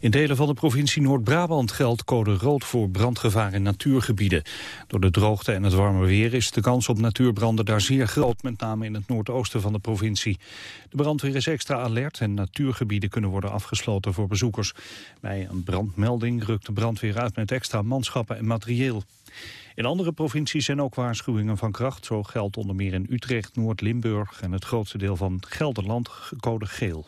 In delen van de provincie Noord-Brabant geldt code rood voor brandgevaar in natuurgebieden. Door de droogte en het warme weer is de kans op natuurbranden daar zeer groot, met name in het noordoosten van de provincie. De brandweer is extra alert en natuurgebieden kunnen worden afgesloten voor bezoekers. Bij een brandmelding rukt de brandweer uit met extra manschappen en materieel. In andere provincies zijn ook waarschuwingen van kracht. Zo geldt onder meer in Utrecht, Noord-Limburg en het grootste deel van Gelderland code geel.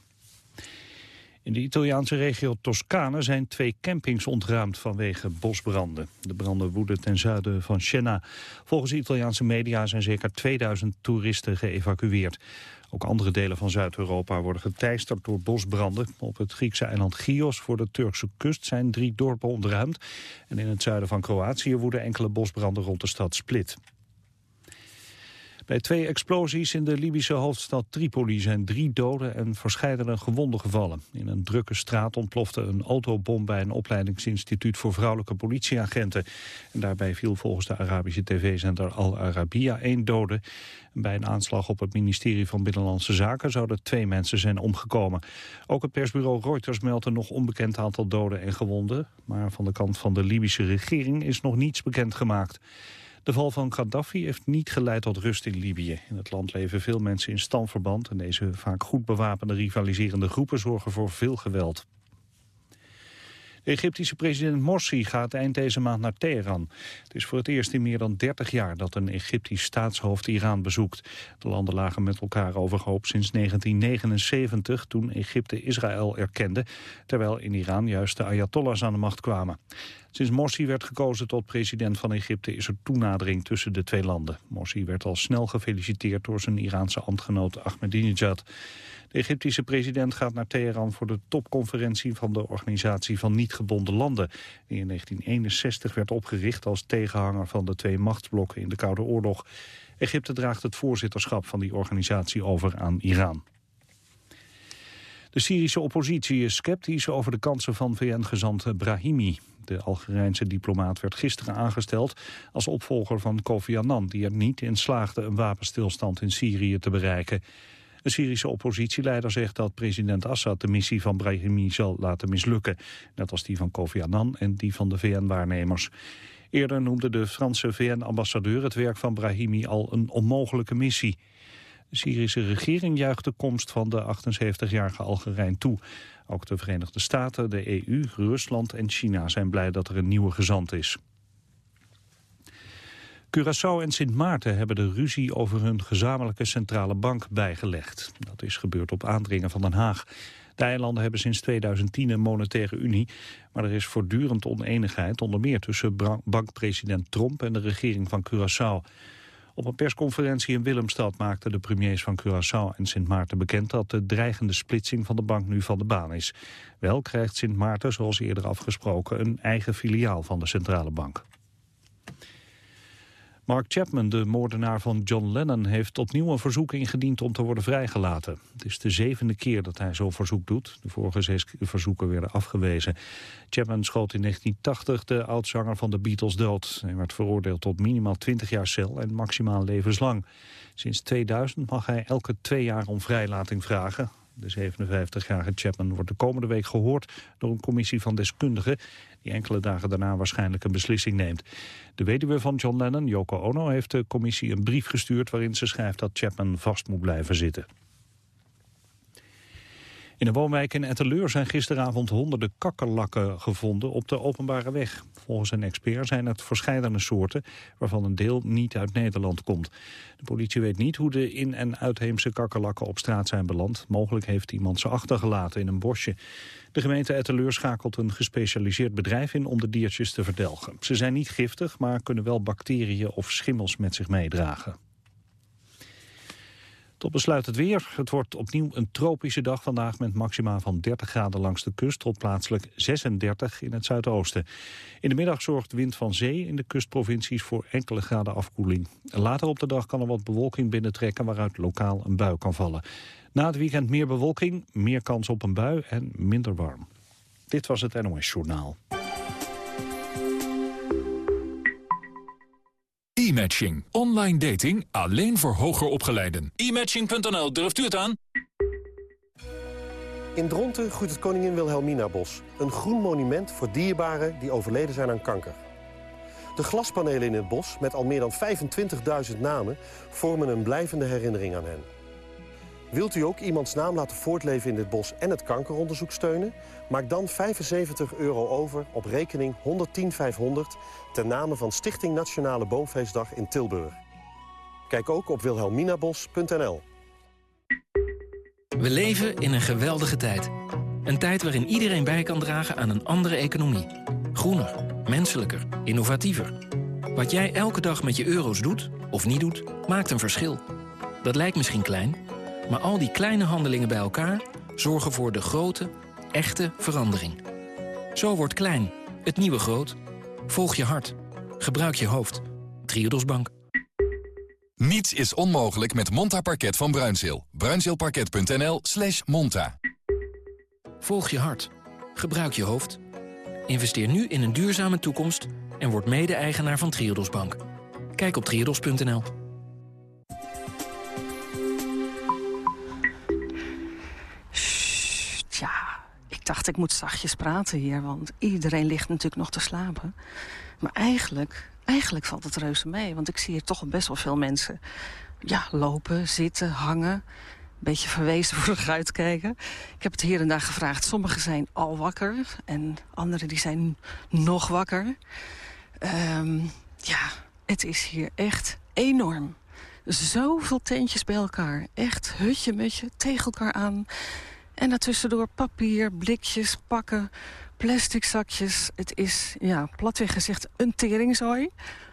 In de Italiaanse regio Toscane zijn twee campings ontruimd vanwege bosbranden. De branden woeden ten zuiden van Siena. Volgens Italiaanse media zijn zeker 2000 toeristen geëvacueerd. Ook andere delen van Zuid-Europa worden geteisterd door bosbranden. Op het Griekse eiland Chios voor de Turkse kust zijn drie dorpen ontruimd. En in het zuiden van Kroatië woeden enkele bosbranden rond de stad Split. Bij twee explosies in de Libische hoofdstad Tripoli zijn drie doden en verscheidene gewonden gevallen. In een drukke straat ontplofte een autobom bij een opleidingsinstituut voor vrouwelijke politieagenten. En daarbij viel volgens de Arabische tv-zender Al Arabiya één dode. bij een aanslag op het ministerie van Binnenlandse Zaken zouden twee mensen zijn omgekomen. Ook het persbureau Reuters meldt een nog onbekend aantal doden en gewonden. Maar van de kant van de Libische regering is nog niets bekendgemaakt. De val van Gaddafi heeft niet geleid tot rust in Libië. In het land leven veel mensen in stamverband... en deze vaak goed bewapende rivaliserende groepen zorgen voor veel geweld. De Egyptische president Morsi gaat eind deze maand naar Teheran. Het is voor het eerst in meer dan 30 jaar dat een Egyptisch staatshoofd Iran bezoekt. De landen lagen met elkaar overhoop sinds 1979, toen Egypte Israël erkende, terwijl in Iran juist de Ayatollahs aan de macht kwamen. Sinds Morsi werd gekozen tot president van Egypte is er toenadering tussen de twee landen. Morsi werd al snel gefeliciteerd door zijn Iraanse ambtgenoot Ahmadinejad. De Egyptische president gaat naar Teheran voor de topconferentie van de Organisatie van Niet-Gebonden Landen, die in 1961 werd opgericht als tegenhanger van de twee machtsblokken in de Koude Oorlog. Egypte draagt het voorzitterschap van die organisatie over aan Iran. De Syrische oppositie is sceptisch over de kansen van VN-gezant Brahimi. De Algerijnse diplomaat werd gisteren aangesteld als opvolger van Kofi Annan... die er niet in slaagde een wapenstilstand in Syrië te bereiken. De Syrische oppositieleider zegt dat president Assad de missie van Brahimi zal laten mislukken. Net als die van Kofi Annan en die van de VN-waarnemers. Eerder noemde de Franse VN-ambassadeur het werk van Brahimi al een onmogelijke missie. De Syrische regering juicht de komst van de 78-jarige Algerijn toe. Ook de Verenigde Staten, de EU, Rusland en China zijn blij dat er een nieuwe gezant is. Curaçao en Sint Maarten hebben de ruzie over hun gezamenlijke centrale bank bijgelegd. Dat is gebeurd op aandringen van Den Haag. De eilanden hebben sinds 2010 een monetaire unie, maar er is voortdurend oneenigheid, onder meer tussen bankpresident Trump en de regering van Curaçao. Op een persconferentie in Willemstad maakten de premiers van Curaçao en Sint Maarten bekend dat de dreigende splitsing van de bank nu van de baan is. Wel krijgt Sint Maarten, zoals eerder afgesproken, een eigen filiaal van de centrale bank. Mark Chapman, de moordenaar van John Lennon, heeft opnieuw een verzoek ingediend om te worden vrijgelaten. Het is de zevende keer dat hij zo'n verzoek doet. De vorige zes verzoeken werden afgewezen. Chapman schoot in 1980 de oudzanger van de Beatles dood. Hij werd veroordeeld tot minimaal 20 jaar cel en maximaal levenslang. Sinds 2000 mag hij elke twee jaar om vrijlating vragen. De 57-jarige Chapman wordt de komende week gehoord door een commissie van deskundigen die enkele dagen daarna waarschijnlijk een beslissing neemt. De weduwe van John Lennon, Yoko Ono, heeft de commissie een brief gestuurd waarin ze schrijft dat Chapman vast moet blijven zitten. In een woonwijk in Etteleur zijn gisteravond honderden kakkerlakken gevonden op de openbare weg. Volgens een expert zijn het verschillende soorten, waarvan een deel niet uit Nederland komt. De politie weet niet hoe de in- en uitheemse kakkerlakken op straat zijn beland. Mogelijk heeft iemand ze achtergelaten in een bosje. De gemeente Etteleur schakelt een gespecialiseerd bedrijf in om de diertjes te verdelgen. Ze zijn niet giftig, maar kunnen wel bacteriën of schimmels met zich meedragen. Tot besluit het weer. Het wordt opnieuw een tropische dag vandaag met maxima van 30 graden langs de kust tot plaatselijk 36 in het zuidoosten. In de middag zorgt wind van zee in de kustprovincies voor enkele graden afkoeling. Later op de dag kan er wat bewolking binnentrekken waaruit lokaal een bui kan vallen. Na het weekend meer bewolking, meer kans op een bui en minder warm. Dit was het NOS Journaal. E-matching. Online dating alleen voor hoger opgeleiden. E-matching.nl, durft u het aan? In Dronten groeit het Koningin Wilhelmina Bos. Een groen monument voor dierbaren die overleden zijn aan kanker. De glaspanelen in het bos, met al meer dan 25.000 namen... vormen een blijvende herinnering aan hen. Wilt u ook iemands naam laten voortleven in dit bos en het kankeronderzoek steunen? Maak dan 75 euro over op rekening 110500 ten name van Stichting Nationale Boomfeestdag in Tilburg. Kijk ook op wilhelminabos.nl. We leven in een geweldige tijd. Een tijd waarin iedereen bij kan dragen aan een andere economie. Groener, menselijker, innovatiever. Wat jij elke dag met je euro's doet, of niet doet, maakt een verschil. Dat lijkt misschien klein, maar al die kleine handelingen bij elkaar... zorgen voor de grote, echte verandering. Zo wordt klein, het nieuwe groot. Volg je hart. Gebruik je hoofd. Triodos Bank. Niets is onmogelijk met Monta Parket van Bruinzeel. Bruinzeelparket.nl slash monta. Volg je hart. Gebruik je hoofd. Investeer nu in een duurzame toekomst... en word mede-eigenaar van Triodos Bank. Kijk op triodos.nl. dacht ik moet zachtjes praten hier... want iedereen ligt natuurlijk nog te slapen. Maar eigenlijk, eigenlijk valt het reuze mee... want ik zie hier toch best wel veel mensen ja, lopen, zitten, hangen... een beetje verwezen voor de uitkijken. Ik heb het hier en daar gevraagd. Sommigen zijn al wakker en anderen die zijn nog wakker. Um, ja, het is hier echt enorm. Zoveel tentjes bij elkaar. Echt hutje mutje tegen elkaar aan. En daartussendoor papier, blikjes, pakken, plastic zakjes. Het is, ja, platweg gezegd, een teringzooi.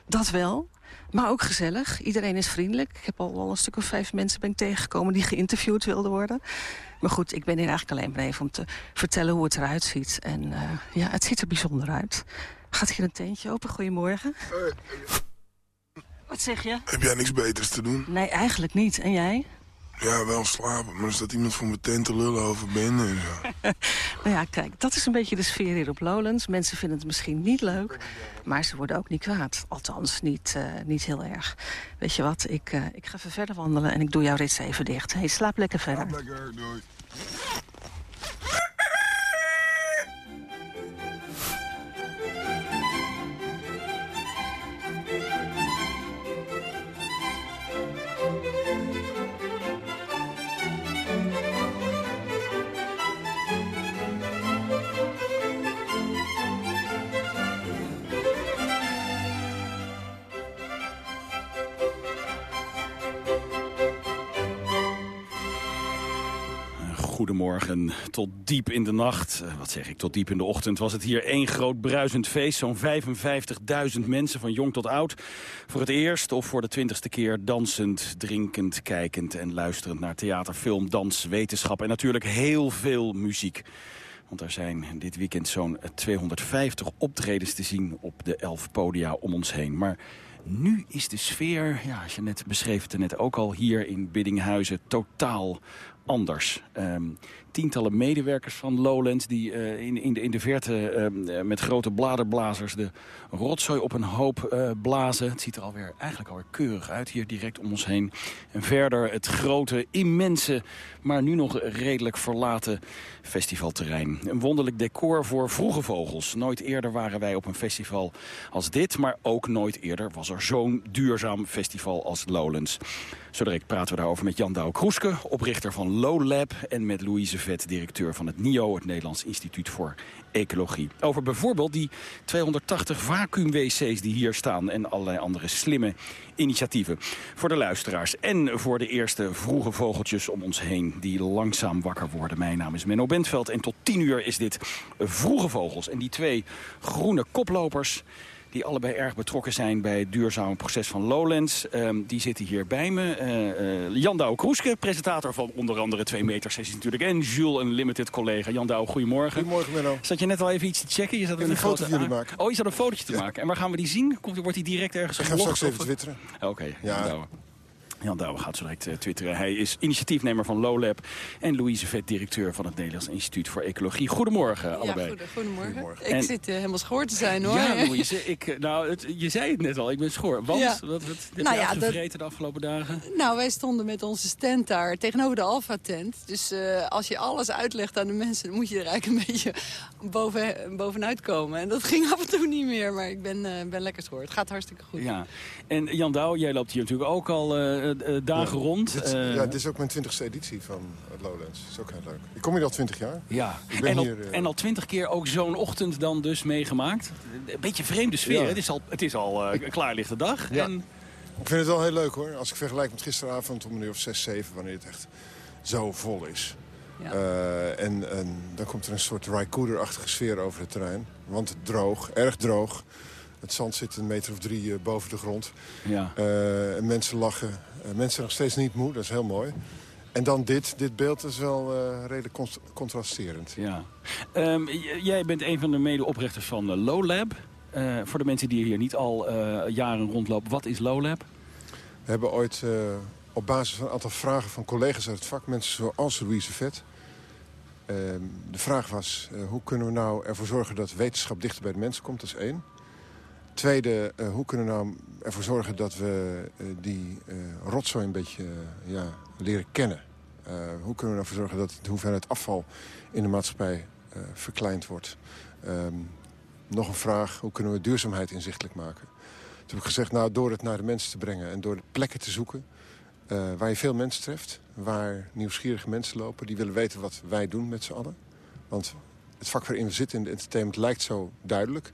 Dat wel. Maar ook gezellig. Iedereen is vriendelijk. Ik heb al, al een stuk of vijf mensen ben ik tegengekomen die geïnterviewd wilden worden. Maar goed, ik ben hier eigenlijk alleen maar even om te vertellen hoe het eruit ziet. En uh, ja, het ziet er bijzonder uit. Gaat hier een tentje open? Goedemorgen. Wat zeg je? Heb jij niks beters te doen? Nee, eigenlijk niet. En jij? Ja, wel slapen. Maar er staat iemand voor mijn tent te lullen over binnen en zo. nou ja, kijk, dat is een beetje de sfeer hier op Lowlands. Mensen vinden het misschien niet leuk, maar ze worden ook niet kwaad. Althans, niet, uh, niet heel erg. Weet je wat, ik, uh, ik ga even verder wandelen en ik doe jouw rits even dicht. Hey, slaap lekker verder. Slaap lekker, doei. Tot diep in de nacht, wat zeg ik, tot diep in de ochtend... was het hier één groot bruisend feest. Zo'n 55.000 mensen, van jong tot oud. Voor het eerst of voor de twintigste keer dansend, drinkend, kijkend... en luisterend naar theater, film, dans, wetenschap... en natuurlijk heel veel muziek. Want er zijn dit weekend zo'n 250 optredens te zien... op de elf podia om ons heen. Maar nu is de sfeer, ja, je net beschreef het net ook al... hier in Biddinghuizen totaal anders. Um, tientallen medewerkers van Lowlands die uh, in, in, de, in de verte uh, met grote bladerblazers de rotzooi op een hoop uh, blazen. Het ziet er alweer, eigenlijk alweer keurig uit hier direct om ons heen. En verder het grote, immense, maar nu nog redelijk verlaten festivalterrein. Een wonderlijk decor voor vroege vogels. Nooit eerder waren wij op een festival als dit, maar ook nooit eerder was er zo'n duurzaam festival als Lowlands. Zo direct praten we daarover met Jan Douw Kroeske, oprichter van Low Lab... en met Louise Vet, directeur van het NIO, het Nederlands Instituut voor Ecologie. Over bijvoorbeeld die 280 vacuüm-wc's die hier staan... en allerlei andere slimme initiatieven. Voor de luisteraars en voor de eerste vroege vogeltjes om ons heen... die langzaam wakker worden. Mijn naam is Menno Bentveld en tot 10 uur is dit Vroege Vogels. En die twee groene koplopers die allebei erg betrokken zijn bij het duurzame proces van Lowlands. Um, die zitten hier bij me. Uh, uh, Jan Douw Kroeske, presentator van onder andere 2 meter sessies natuurlijk. En Jules, een limited collega. Jan Douw, goedemorgen. Goedemorgen, Menno. Zat je net al even iets te checken? Je zat een, een foto van jullie maken. Oh, je zat een fotootje te ja. maken. En waar gaan we die zien? Komt, wordt die direct ergens Ik ga straks even twitteren. Oké, okay, ja. Jan Douwe gaat zo direct uh, twitteren. Hij is initiatiefnemer van LowLab en Louise Vet, directeur van het Nederlands Instituut voor Ecologie. Goedemorgen allebei. Ja, goedemorgen. goedemorgen. Ik zit uh, helemaal schoor te zijn hoor. Ja, Louise, ik, nou, het, je zei het net al, ik ben schoor. Want, ja. wat, wat heb nou, je ja, gevreten de afgelopen dagen? Nou, wij stonden met onze stand daar tegenover de Alpha-tent. Dus uh, als je alles uitlegt aan de mensen, dan moet je er eigenlijk een beetje boven, bovenuit komen. En dat ging af en toe niet meer, maar ik ben, ben lekker schoor. Het gaat hartstikke goed. Ja. En Jan Douw, jij loopt hier natuurlijk ook al uh, dagen rond. Dit, uh, ja, dit is ook mijn twintigste editie van Lowlands. Dat is ook heel leuk. Ik kom hier al twintig jaar. Ja, en, al, en al twintig keer ook zo'n ochtend dan dus meegemaakt. Een beetje vreemde sfeer. Ja. Het is al, het is al een klaarlichte dag. Ja. En... Ik vind het wel heel leuk hoor. Als ik vergelijk met gisteravond om een uur of zes, zeven... wanneer het echt zo vol is. Ja. Uh, en, en, dan komt er een soort Rycooder-achtige sfeer over het terrein. Want het droog, erg droog. Het zand zit een meter of drie uh, boven de grond. Ja. Uh, en mensen lachen. Uh, mensen nog steeds niet moe, dat is heel mooi. En dan dit. Dit beeld is wel redelijk contrasterend. Ja. Um, jij bent een van de medeoprichters van Low Lab. voor de mensen die hier niet al jaren rondlopen, wat is Low Lab? We hebben ooit op basis van een aantal vragen van collega's uit het vak... mensen zoals Louise Vet... Ehm, de vraag was, hoe kunnen we nou ervoor zorgen dat wetenschap dichter bij de mensen komt? Dat is één. Tweede, uh, hoe kunnen we nou ervoor zorgen dat we uh, die uh, rotzooi een beetje ja, leren kennen? hoe kunnen we ervoor zorgen dat de hoeveelheid afval in de maatschappij verkleind wordt? Um, nog een vraag, hoe kunnen we duurzaamheid inzichtelijk maken? Toen heb ik gezegd, nou, door het naar de mensen te brengen... en door plekken te zoeken waar je veel mensen treft... waar nieuwsgierige mensen lopen, die willen weten wat wij doen met z'n allen. Want het vak waarin we zitten in de entertainment lijkt zo duidelijk.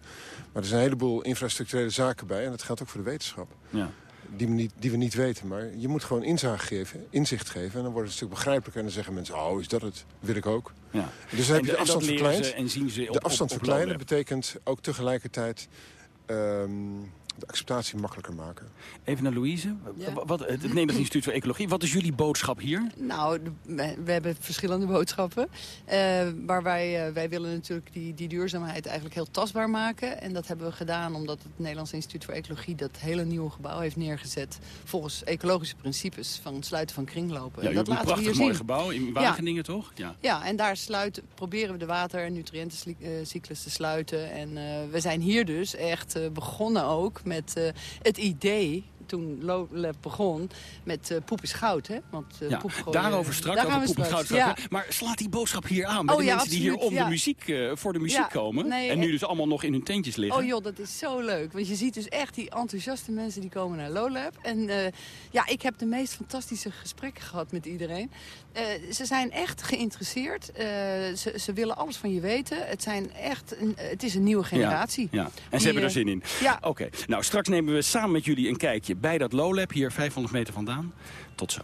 Maar er zijn een heleboel infrastructurele zaken bij. En dat geldt ook voor de wetenschap. Ja. Die, we niet, die we niet weten. Maar je moet gewoon inzage geven, inzicht geven. En dan wordt het een stuk begrijpelijker. En dan zeggen mensen, oh, is dat het? Wil ik ook. Ja. Dus dan heb je de afstand verkleind. En zien ze op, de afstand verkleinen betekent ook tegelijkertijd... Um, de acceptatie makkelijker maken. Even naar Louise. Wat, het Nederlands Instituut voor Ecologie. Wat is jullie boodschap hier? Nou, we hebben verschillende boodschappen. Uh, maar wij, uh, wij willen natuurlijk die, die duurzaamheid eigenlijk heel tastbaar maken. En dat hebben we gedaan omdat het Nederlands Instituut voor Ecologie... dat hele nieuwe gebouw heeft neergezet volgens ecologische principes... van het sluiten van kringlopen. Ja, en dat laten we hier mooi gebouw in Wageningen, ja. toch? Ja. ja, en daar sluiten, proberen we de water- en nutriëntencyclus te sluiten. En uh, we zijn hier dus echt begonnen ook met uh, het idee toen Lolab begon met uh, poep is goud. Hè? Want, uh, ja, poep daarover straks, Daar over poep is goud. Ja. Maar slaat die boodschap hier aan bij oh, de mensen die hier om de muziek, uh, voor de muziek komen. Nee, en nu dus allemaal nog in hun tentjes liggen. Oh joh, dat is zo leuk. Want je ziet dus echt die enthousiaste mensen die komen naar Lolab. En ja, ik heb de meest fantastische gesprekken gehad met iedereen. ze zijn echt geïnteresseerd. Ze, ze, willen alles van je weten. Het, zijn echt een, het is een nieuwe generatie. Ja, En ze hebben er zin in. Ja. Oké, nou straks nemen we samen met jullie een kijkje bij dat Lowlab, hier 500 meter vandaan. Tot zo.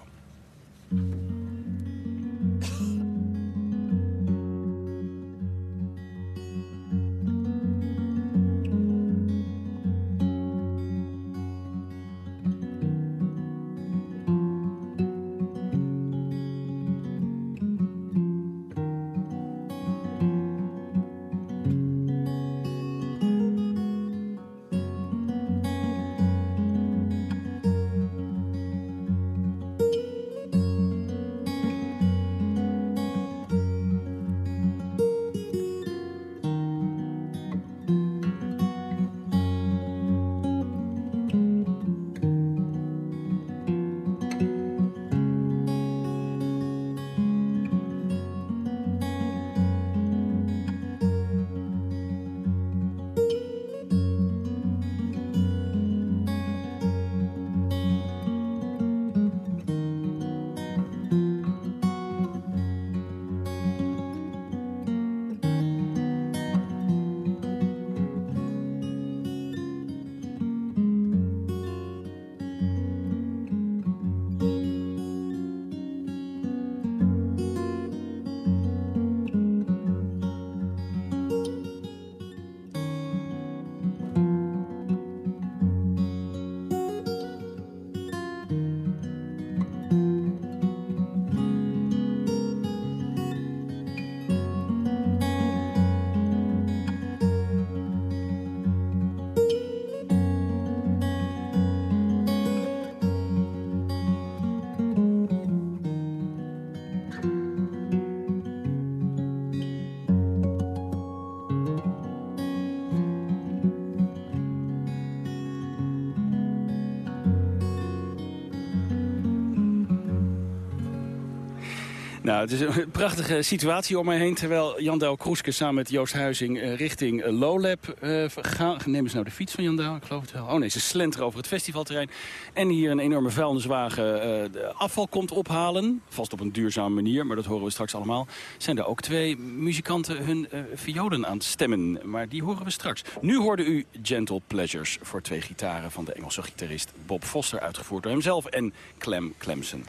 Het is een prachtige situatie om mij heen. Terwijl Jan Douw Kroeske samen met Joost Huizing uh, richting uh, Lowlab uh, gaan. Nemen ze nou de fiets van Jan Douw? Ik geloof het wel. Oh nee, ze slenteren over het festivalterrein. En hier een enorme vuilniswagen de afval komt ophalen. Vast op een duurzame manier, maar dat horen we straks allemaal. Zijn er ook twee muzikanten hun violen aan het stemmen. Maar die horen we straks. Nu hoorde u Gentle Pleasures voor twee gitaren van de Engelse gitarist Bob Foster. Uitgevoerd door hemzelf en Clem Clemson.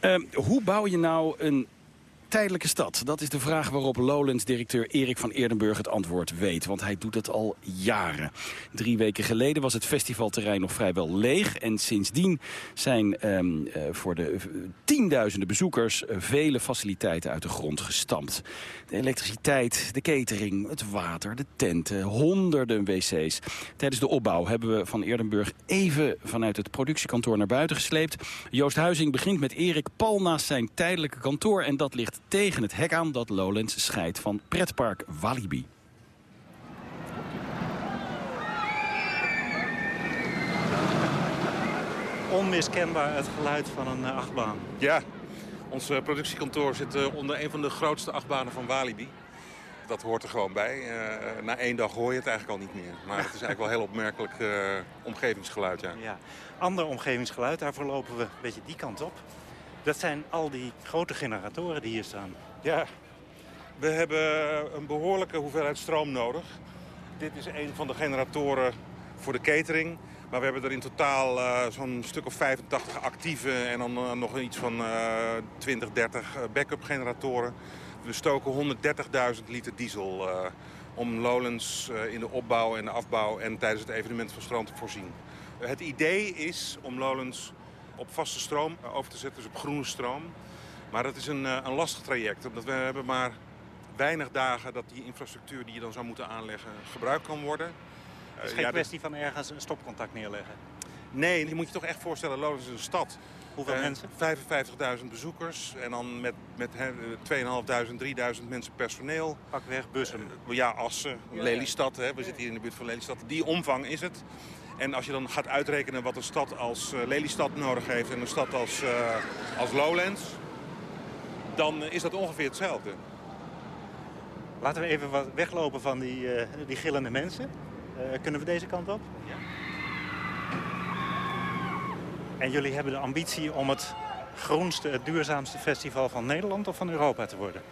Uh, hoe bouw je nou een tijdelijke stad? Dat is de vraag waarop Lowlands-directeur Erik van Eerdenburg het antwoord weet. Want hij doet het al jaren. Drie weken geleden was het festivalterrein nog vrijwel leeg. En sindsdien zijn um, uh, voor de tienduizenden bezoekers... Vele faciliteiten uit de grond gestampt. De elektriciteit, de catering, het water, de tenten, honderden wc's. Tijdens de opbouw hebben we van Eerdenburg even vanuit het productiekantoor naar buiten gesleept. Joost Huizing begint met Erik pal naast zijn tijdelijke kantoor... en dat ligt tegen het hek aan dat Lowlands scheidt van pretpark Walibi. Onmiskenbaar het geluid van een achtbaan. Ja, ons productiekantoor zit onder een van de grootste achtbanen van Walibi. Dat hoort er gewoon bij. Uh, na één dag hoor je het eigenlijk al niet meer. Maar het is eigenlijk wel heel opmerkelijk uh, omgevingsgeluid. Ja. ja. Ander omgevingsgeluid, daarvoor lopen we een beetje die kant op. Dat zijn al die grote generatoren die hier staan. Ja, we hebben een behoorlijke hoeveelheid stroom nodig. Dit is een van de generatoren voor de catering. Maar we hebben er in totaal uh, zo'n stuk of 85 actieve en dan uh, nog iets van uh, 20, 30 backup generatoren. We stoken 130.000 liter diesel om Lowlands in de opbouw en de afbouw en tijdens het evenement van stroom te voorzien. Het idee is om Lowlands op vaste stroom over te zetten, dus op groene stroom. Maar dat is een, een lastig traject, omdat we hebben maar weinig dagen dat die infrastructuur die je dan zou moeten aanleggen gebruikt kan worden. Het is geen ja, kwestie van ergens een stopcontact neerleggen. Nee, je moet je toch echt voorstellen, Lowlands is een stad. Hoeveel uh, mensen? 55.000 bezoekers en dan met, met 2.500, 3.000 mensen personeel. Pakweg, bussen. Uh, ja, Assen, ja, Lelystad, hè. we zitten hier in de buurt van Lelystad. Die omvang is het. En als je dan gaat uitrekenen wat een stad als uh, Lelystad nodig heeft en een stad als, als Lowlands, dan is dat ongeveer hetzelfde. Laten we even wat weglopen van die, die gillende mensen. Uh, kunnen we deze kant op? Ja. En jullie hebben de ambitie om het groenste, het duurzaamste festival van Nederland of van Europa te worden?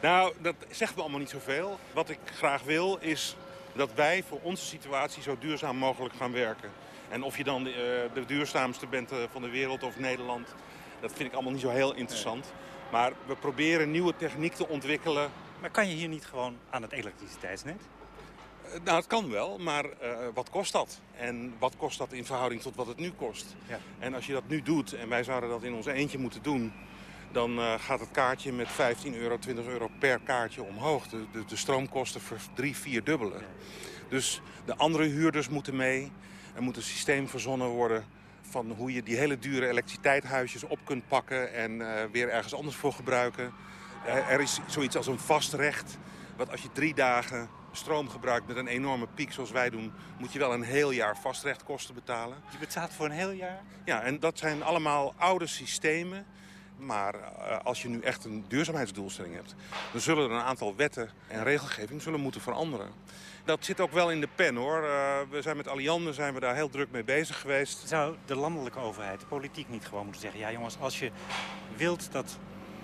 Nou, dat zegt me allemaal niet zoveel. Wat ik graag wil is dat wij voor onze situatie zo duurzaam mogelijk gaan werken. En of je dan de, uh, de duurzaamste bent uh, van de wereld of Nederland, dat vind ik allemaal niet zo heel interessant. Nee. Maar we proberen nieuwe techniek te ontwikkelen. Maar kan je hier niet gewoon aan het elektriciteitsnet? Nou, het kan wel, maar uh, wat kost dat? En wat kost dat in verhouding tot wat het nu kost? Ja. En als je dat nu doet, en wij zouden dat in ons eentje moeten doen... dan uh, gaat het kaartje met 15 euro, 20 euro per kaartje omhoog. De, de, de stroomkosten voor drie, vier dubbele. Ja. Dus de andere huurders moeten mee. Er moet een systeem verzonnen worden van hoe je die hele dure elektriciteitshuisjes op kunt pakken... en uh, weer ergens anders voor gebruiken. er is zoiets als een vast recht... wat als je drie dagen stroom gebruikt met een enorme piek zoals wij doen... moet je wel een heel jaar vastrechtkosten betalen. Je betaalt voor een heel jaar? Ja, en dat zijn allemaal oude systemen. Maar uh, als je nu echt een duurzaamheidsdoelstelling hebt... dan zullen er een aantal wetten en regelgeving zullen moeten veranderen. Dat zit ook wel in de pen, hoor. Uh, we zijn met Alliander zijn we daar heel druk mee bezig geweest. Zou de landelijke overheid, de politiek niet gewoon moeten zeggen... ja jongens, als je wilt dat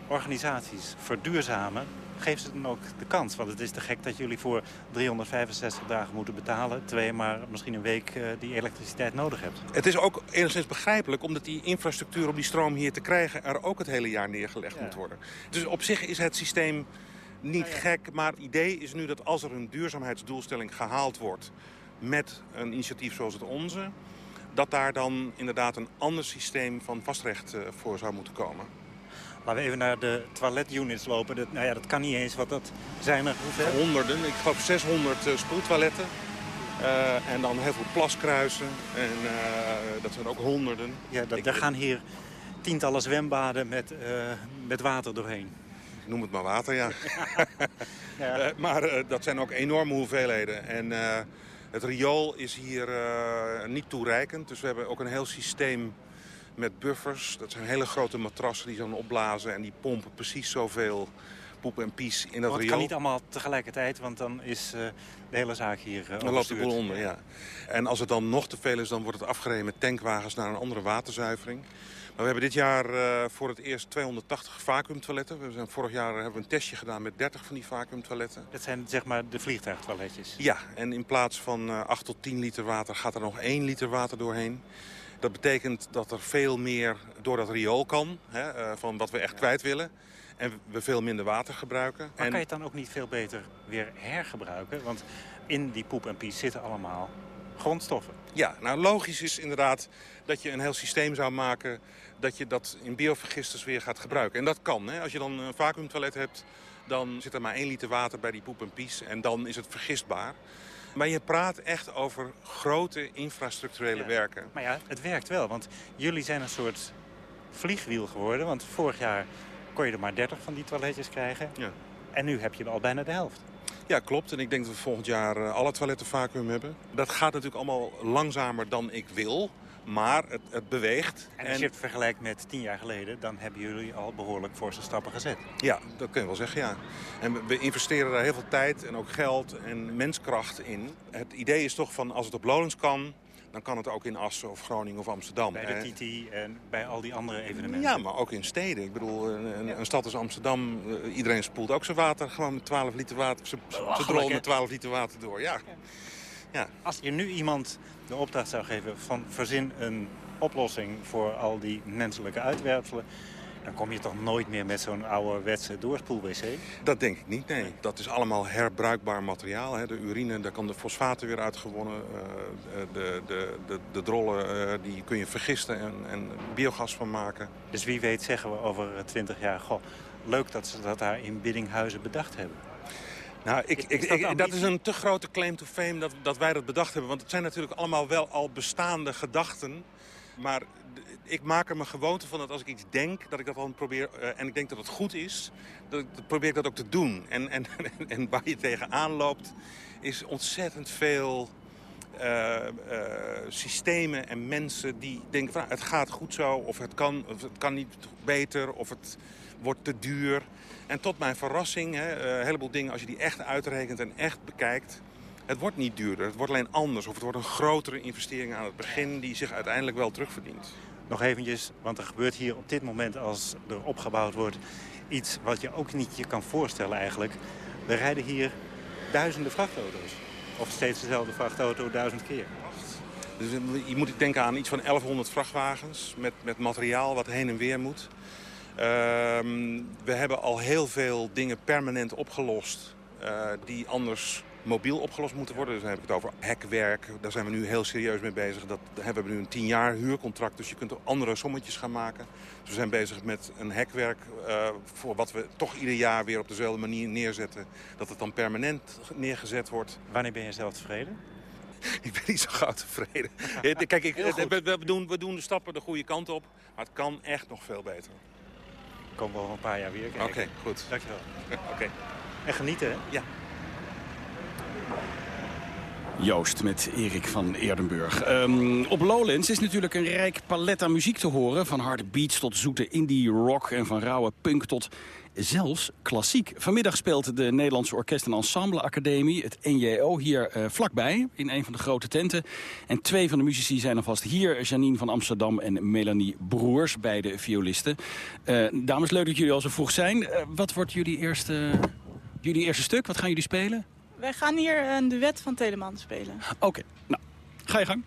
organisaties verduurzamen geef ze dan ook de kans. Want het is te gek dat jullie voor 365 dagen moeten betalen... terwijl je maar misschien een week uh, die elektriciteit nodig hebt. Het is ook enigszins begrijpelijk... omdat die infrastructuur om die stroom hier te krijgen... er ook het hele jaar neergelegd ja. moet worden. Dus op zich is het systeem niet ja. gek. Maar het idee is nu dat als er een duurzaamheidsdoelstelling gehaald wordt... met een initiatief zoals het onze... dat daar dan inderdaad een ander systeem van vastrecht uh, voor zou moeten komen. Laten we even naar de toiletunits lopen. Dat, nou ja, dat kan niet eens, wat dat zijn er hoeveel? Honderden, ik geloof 600 uh, spoeltoiletten. Uh, en dan heel veel plaskruisen. En uh, dat zijn ook honderden. Ja, dat, daar gaan hier tientallen zwembaden met, met water doorheen. Noem het maar water, ja. ja. maar dat zijn ook enorme hoeveelheden. En het riool is hier niet toereikend. Dus we hebben ook een heel systeem met buffers. Dat zijn hele grote matrassen die zo opblazen en die pompen precies zoveel poep en pies in dat Want het riool. kan niet allemaal tegelijkertijd, want dan is eh, de hele zaak hier uh, Dan loopt de boel onder, ja. En als het dan nog te veel is, dan wordt het afgereden met tankwagens naar een andere waterzuivering. Maar we hebben dit jaar uh, voor het eerst 280 vacuümtoiletten. We zijn vorig jaar hebben we een testje gedaan met 30 van die vacuümtoiletten. Dat zijn zeg maar de vliegtuigtoiletjes? Ja, en in plaats van uh, 8 tot 10 liter water gaat er nog 1 liter water doorheen. Dat betekent dat er veel meer door dat riool kan, hè, uh, van wat we echt kwijt willen. En we veel minder water gebruiken. Maar en... kan je het dan ook niet veel beter weer hergebruiken? Want in die poep en pies zitten allemaal grondstoffen. Ja, nou logisch is inderdaad dat je een heel systeem zou maken... dat je dat in biovergisters weer gaat gebruiken. En dat kan. Hè? Als je dan een vacuümtoilet hebt, dan zit er maar één liter water bij die poep en pies. En dan is het vergistbaar. Maar je praat echt over grote infrastructurele ja. werken. Maar ja, het werkt wel. Want jullie zijn een soort vliegwiel geworden. Want vorig jaar kon je er maar 30 van die toiletjes krijgen. Ja. En nu heb je er al bijna de helft. Ja, klopt. En ik denk dat we volgend jaar uh, alle toiletten vacuüm hebben. Dat gaat natuurlijk allemaal langzamer dan ik wil. Maar het, het beweegt. En als en... je het vergelijkt met tien jaar geleden... dan hebben jullie al behoorlijk forse stappen gezet. Ja, dat kun je wel zeggen, ja. En we, investeren daar heel veel tijd en ook geld en menskracht in. Het idee is toch van als het op Lowlands kan dan kan het ook in Assen of Groningen of Amsterdam. Bij de TT en bij al die andere evenementen. Ja, maar ook in steden. Ik bedoel, een, een stad als Amsterdam, uh, iedereen spoelt ook zijn water gewoon met 12 liter water. Ze, ze met 12 liter water door, ja. ja. ja. Als je nu iemand de opdracht zou geven van verzin een oplossing voor al die menselijke uitwerpselen dan kom je toch nooit meer met zo'n ouderwetse doorspoel-wc? Dat denk ik niet, nee. Dat is allemaal herbruikbaar materiaal. Hè. De urine, daar kan de fosfaten weer uitgewonnen. Uh, de, de, de, de drollen, uh, die kun je vergisten en, en biogas van maken. Dus wie weet zeggen we over twintig jaar... Goh, leuk dat ze dat daar in Biddinghuizen bedacht hebben. Nou, ik, ik, is dat, ik, dat, is een te grote claim to fame dat, dat wij dat bedacht hebben. Want het zijn natuurlijk allemaal wel al bestaande gedachten. Maar ik maak er mijn gewoonte van dat als ik iets denk, dat ik dat dan probeer... Uh, en ik denk dat het goed is, dat ik, probeer ik dat ook te doen. En, en, en waar je tegenaan loopt, is ontzettend veel uh, uh, systemen en mensen die denken van... het gaat goed zo, of het kan, of het kan niet beter, of het wordt te duur. En tot mijn verrassing, hè, een heleboel dingen, als je die echt uitrekent en echt bekijkt... Het wordt niet duurder, het wordt alleen anders. Of het wordt een grotere investering aan het begin die zich uiteindelijk wel terugverdient. Nog eventjes, want er gebeurt hier op dit moment als er opgebouwd wordt... iets wat je ook niet je kan voorstellen eigenlijk. Er rijden hier duizenden vrachtauto's. Of steeds dezelfde vrachtauto duizend keer. Dus je moet denken aan iets van 1100 vrachtwagens met, met materiaal wat heen en weer moet. Uh, we hebben al heel veel dingen permanent opgelost uh, die anders mobiel opgelost moeten worden. Dus dan heb ik het over hekwerk. Daar zijn we nu heel serieus mee bezig. Dat hebben we nu een tien jaar huurcontract. Dus je kunt er andere sommetjes gaan maken. Dus we zijn bezig met een hekwerk uh, voor wat we toch ieder jaar weer op dezelfde manier neerzetten. Dat het dan permanent neergezet wordt. Wanneer ben je zelf tevreden? ik ben niet zo gauw tevreden. Kijk, ik, we, we, doen, we doen de stappen de goede kant op. Maar het kan echt nog veel beter. Komen we over een paar jaar weer kijken. Oké, okay, goed. Dankjewel. Oké. Okay. En genieten, hè? Ja. Joost met Erik van Eerdenburg. Um, op Lowlands is natuurlijk een rijk palet aan muziek te horen. Van harde beats tot zoete indie rock en van rauwe punk tot zelfs klassiek. Vanmiddag speelt de Nederlandse Orkest- en Ensemble Academie, het NJO, hier uh, vlakbij in een van de grote tenten. En twee van de muzici zijn alvast hier, Janine van Amsterdam en Melanie Broers, beide violisten. Uh, dames, leuk dat jullie al zo vroeg zijn. Uh, wat wordt jullie eerste, jullie eerste stuk? Wat gaan jullie spelen? Wij gaan hier een duet van Telemann spelen. Oké, okay. nou, ga je gang.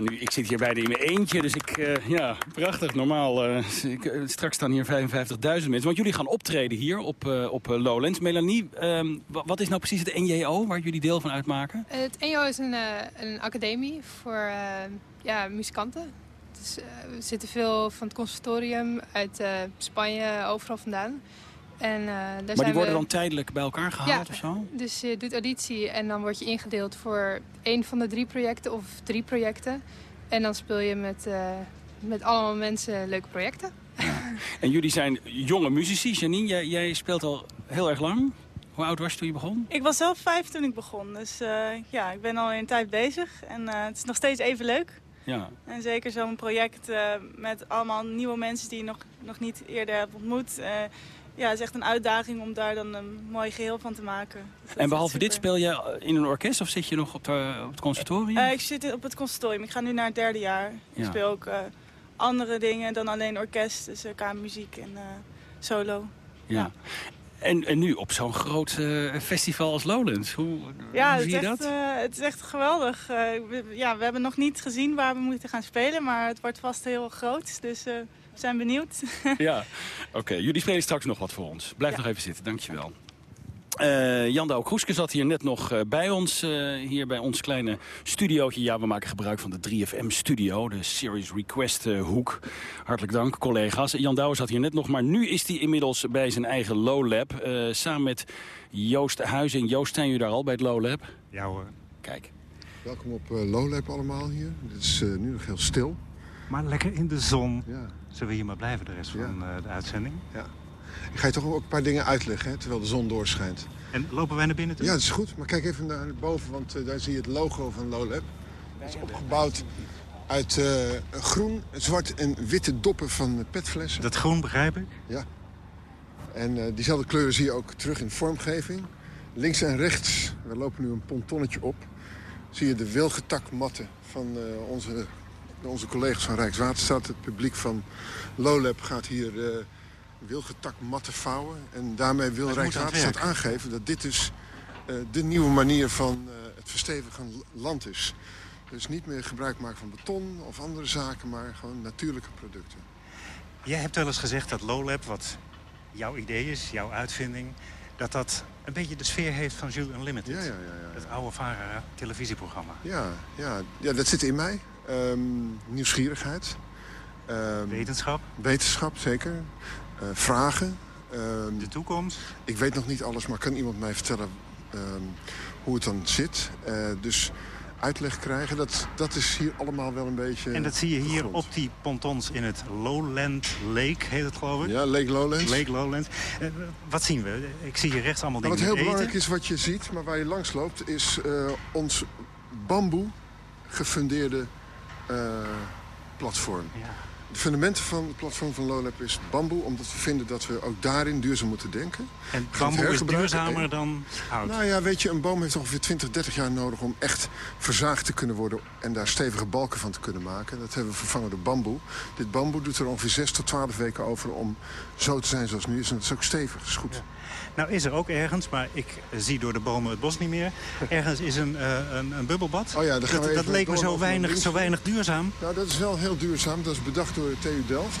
Nu, ik zit hier bijna in mijn eentje, dus ik, uh, ja, prachtig, normaal. Ik, uh, straks staan hier 55.000 mensen. Want jullie gaan optreden hier op, op Lowlands. Melanie, um, wat is nou precies het NJO waar jullie deel van uitmaken? Het NJO is een, een academie voor ja, muzikanten. Dus, we zitten veel van het conservatorium uit Spanje, overal vandaan. En, uh, daar maar die worden we... dan tijdelijk bij elkaar gehaald ja, of zo? dus je doet auditie en dan word je ingedeeld voor één van de drie projecten of drie projecten. En dan speel je met, uh, met allemaal mensen leuke projecten. Ja. En jullie zijn jonge muzici. Janine, jij, jij, speelt al heel erg lang. Hoe oud was je toen je begon? Ik was zelf vijf toen ik begon. Dus uh, ja, ik ben al een tijd bezig. En het is nog steeds even leuk. Ja. En zeker zo'n project met allemaal nieuwe mensen die je nog, nog niet eerder hebt ontmoet ja, het is echt een uitdaging om daar dan een mooi geheel van te maken. Dus en behalve dit speel je in een orkest of zit je nog op, de, op het conservatorium? Uh, ik zit op het conservatorium. Ik ga nu naar het derde jaar. Ik speel ook uh, andere dingen dan alleen orkest. Dus uh, kamermuziek en solo. Ja. ja. En, en nu op zo'n groot festival als Lowlands. Hoe, ja, hoe zie je echt, dat? het is echt geweldig. We, ja, we hebben nog niet gezien waar we moeten gaan spelen. Maar het wordt vast heel groot. Dus zijn benieuwd. ja, oké. Jullie spelen straks nog wat voor ons. Blijf nog even zitten, dankjewel. Uh, Jan Douw Kroeske zat hier net nog uh, bij ons, uh, hier bij ons kleine studiootje. Ja, we maken gebruik van de 3FM-studio, de Series Request hoek. Hartelijk dank, collega's. Jan Douw zat hier net nog, maar nu is hij inmiddels bij zijn eigen Low Lab. samen met Joost Huizing. Joost, zijn jullie daar al bij het Low Lab? Ja hoor. Kijk. Welkom op Low Lab allemaal hier. Het is nu nog heel stil. Maar lekker in de zon. Ja. Zullen we hier maar blijven de rest van ja. de uitzending? Ja. Ik ga je toch ook een paar dingen uitleggen, hè, terwijl de zon doorschijnt. En lopen wij naar binnen toe? Ja, dat is goed. Maar kijk even naar boven, want uh, daar zie je het logo van Lolab. Dat is opgebouwd uit uh, groen, zwart en witte doppen van petflessen. Dat groen begrijp ik? Ja. En uh, diezelfde kleuren zie je ook terug in vormgeving. Links en rechts, we lopen nu een pontonnetje op... zie je de wilgetakmatten van onze onze collega's van Rijkswaterstaat. Het publiek van Lolab gaat hier uh, wilgetakmatten vouwen. En daarmee wil Rijkswaterstaat aangeven dat dit dus uh, de nieuwe manier van uh, het verstevigen van land is. Dus niet meer gebruik maken van beton of andere zaken, maar gewoon natuurlijke producten. Jij hebt wel eens gezegd dat Lolab, wat jouw idee is, jouw uitvinding... dat dat een beetje de sfeer heeft van Jules Unlimited. Ja, ja, ja, ja, Het oude VARA televisieprogramma. Ja, ja, ja, dat zit in mij. Um, nieuwsgierigheid. Um, wetenschap. Wetenschap, zeker. Uh, vragen. Um, de toekomst. Ik weet nog niet alles, maar kan iemand mij vertellen hoe het dan zit? Uh, dus uitleg krijgen, dat, dat is hier allemaal wel een beetje... En dat zie je hier op die pontons in het Lowland Lake, heet het geloof ik? Ja, Lake Lowlands. Lake Lowlands. Uh, wat zien we? Ik zie hier rechts allemaal nou, dingen Wat heel eten. belangrijk is wat je ziet, maar waar je langs loopt... is ons bamboe gefundeerde platform. Ja. De fundamenten van het platform van Lolab is bamboe... omdat we vinden dat we ook daarin duurzaam moeten denken. En bamboe is duurzamer en... dan hout? Nou ja, weet je, een boom heeft ongeveer 20, 30 jaar nodig... om echt verzaagd te kunnen worden en daar stevige balken van te kunnen maken. Dat hebben we vervangen door bamboe. Dit bamboe doet er ongeveer 6 tot 12 weken over om zo te zijn zoals het nu is. En dat is ook stevig, dat is goed. Ja. Nou is er ook ergens, maar ik zie door de bomen het bos niet meer. Ergens is een, uh, een, een bubbelbad. Oh ja, dat, dat leek me zo weinig, zo weinig duurzaam. Nou, dat is wel heel duurzaam. Dat is bedacht door de TU Delft.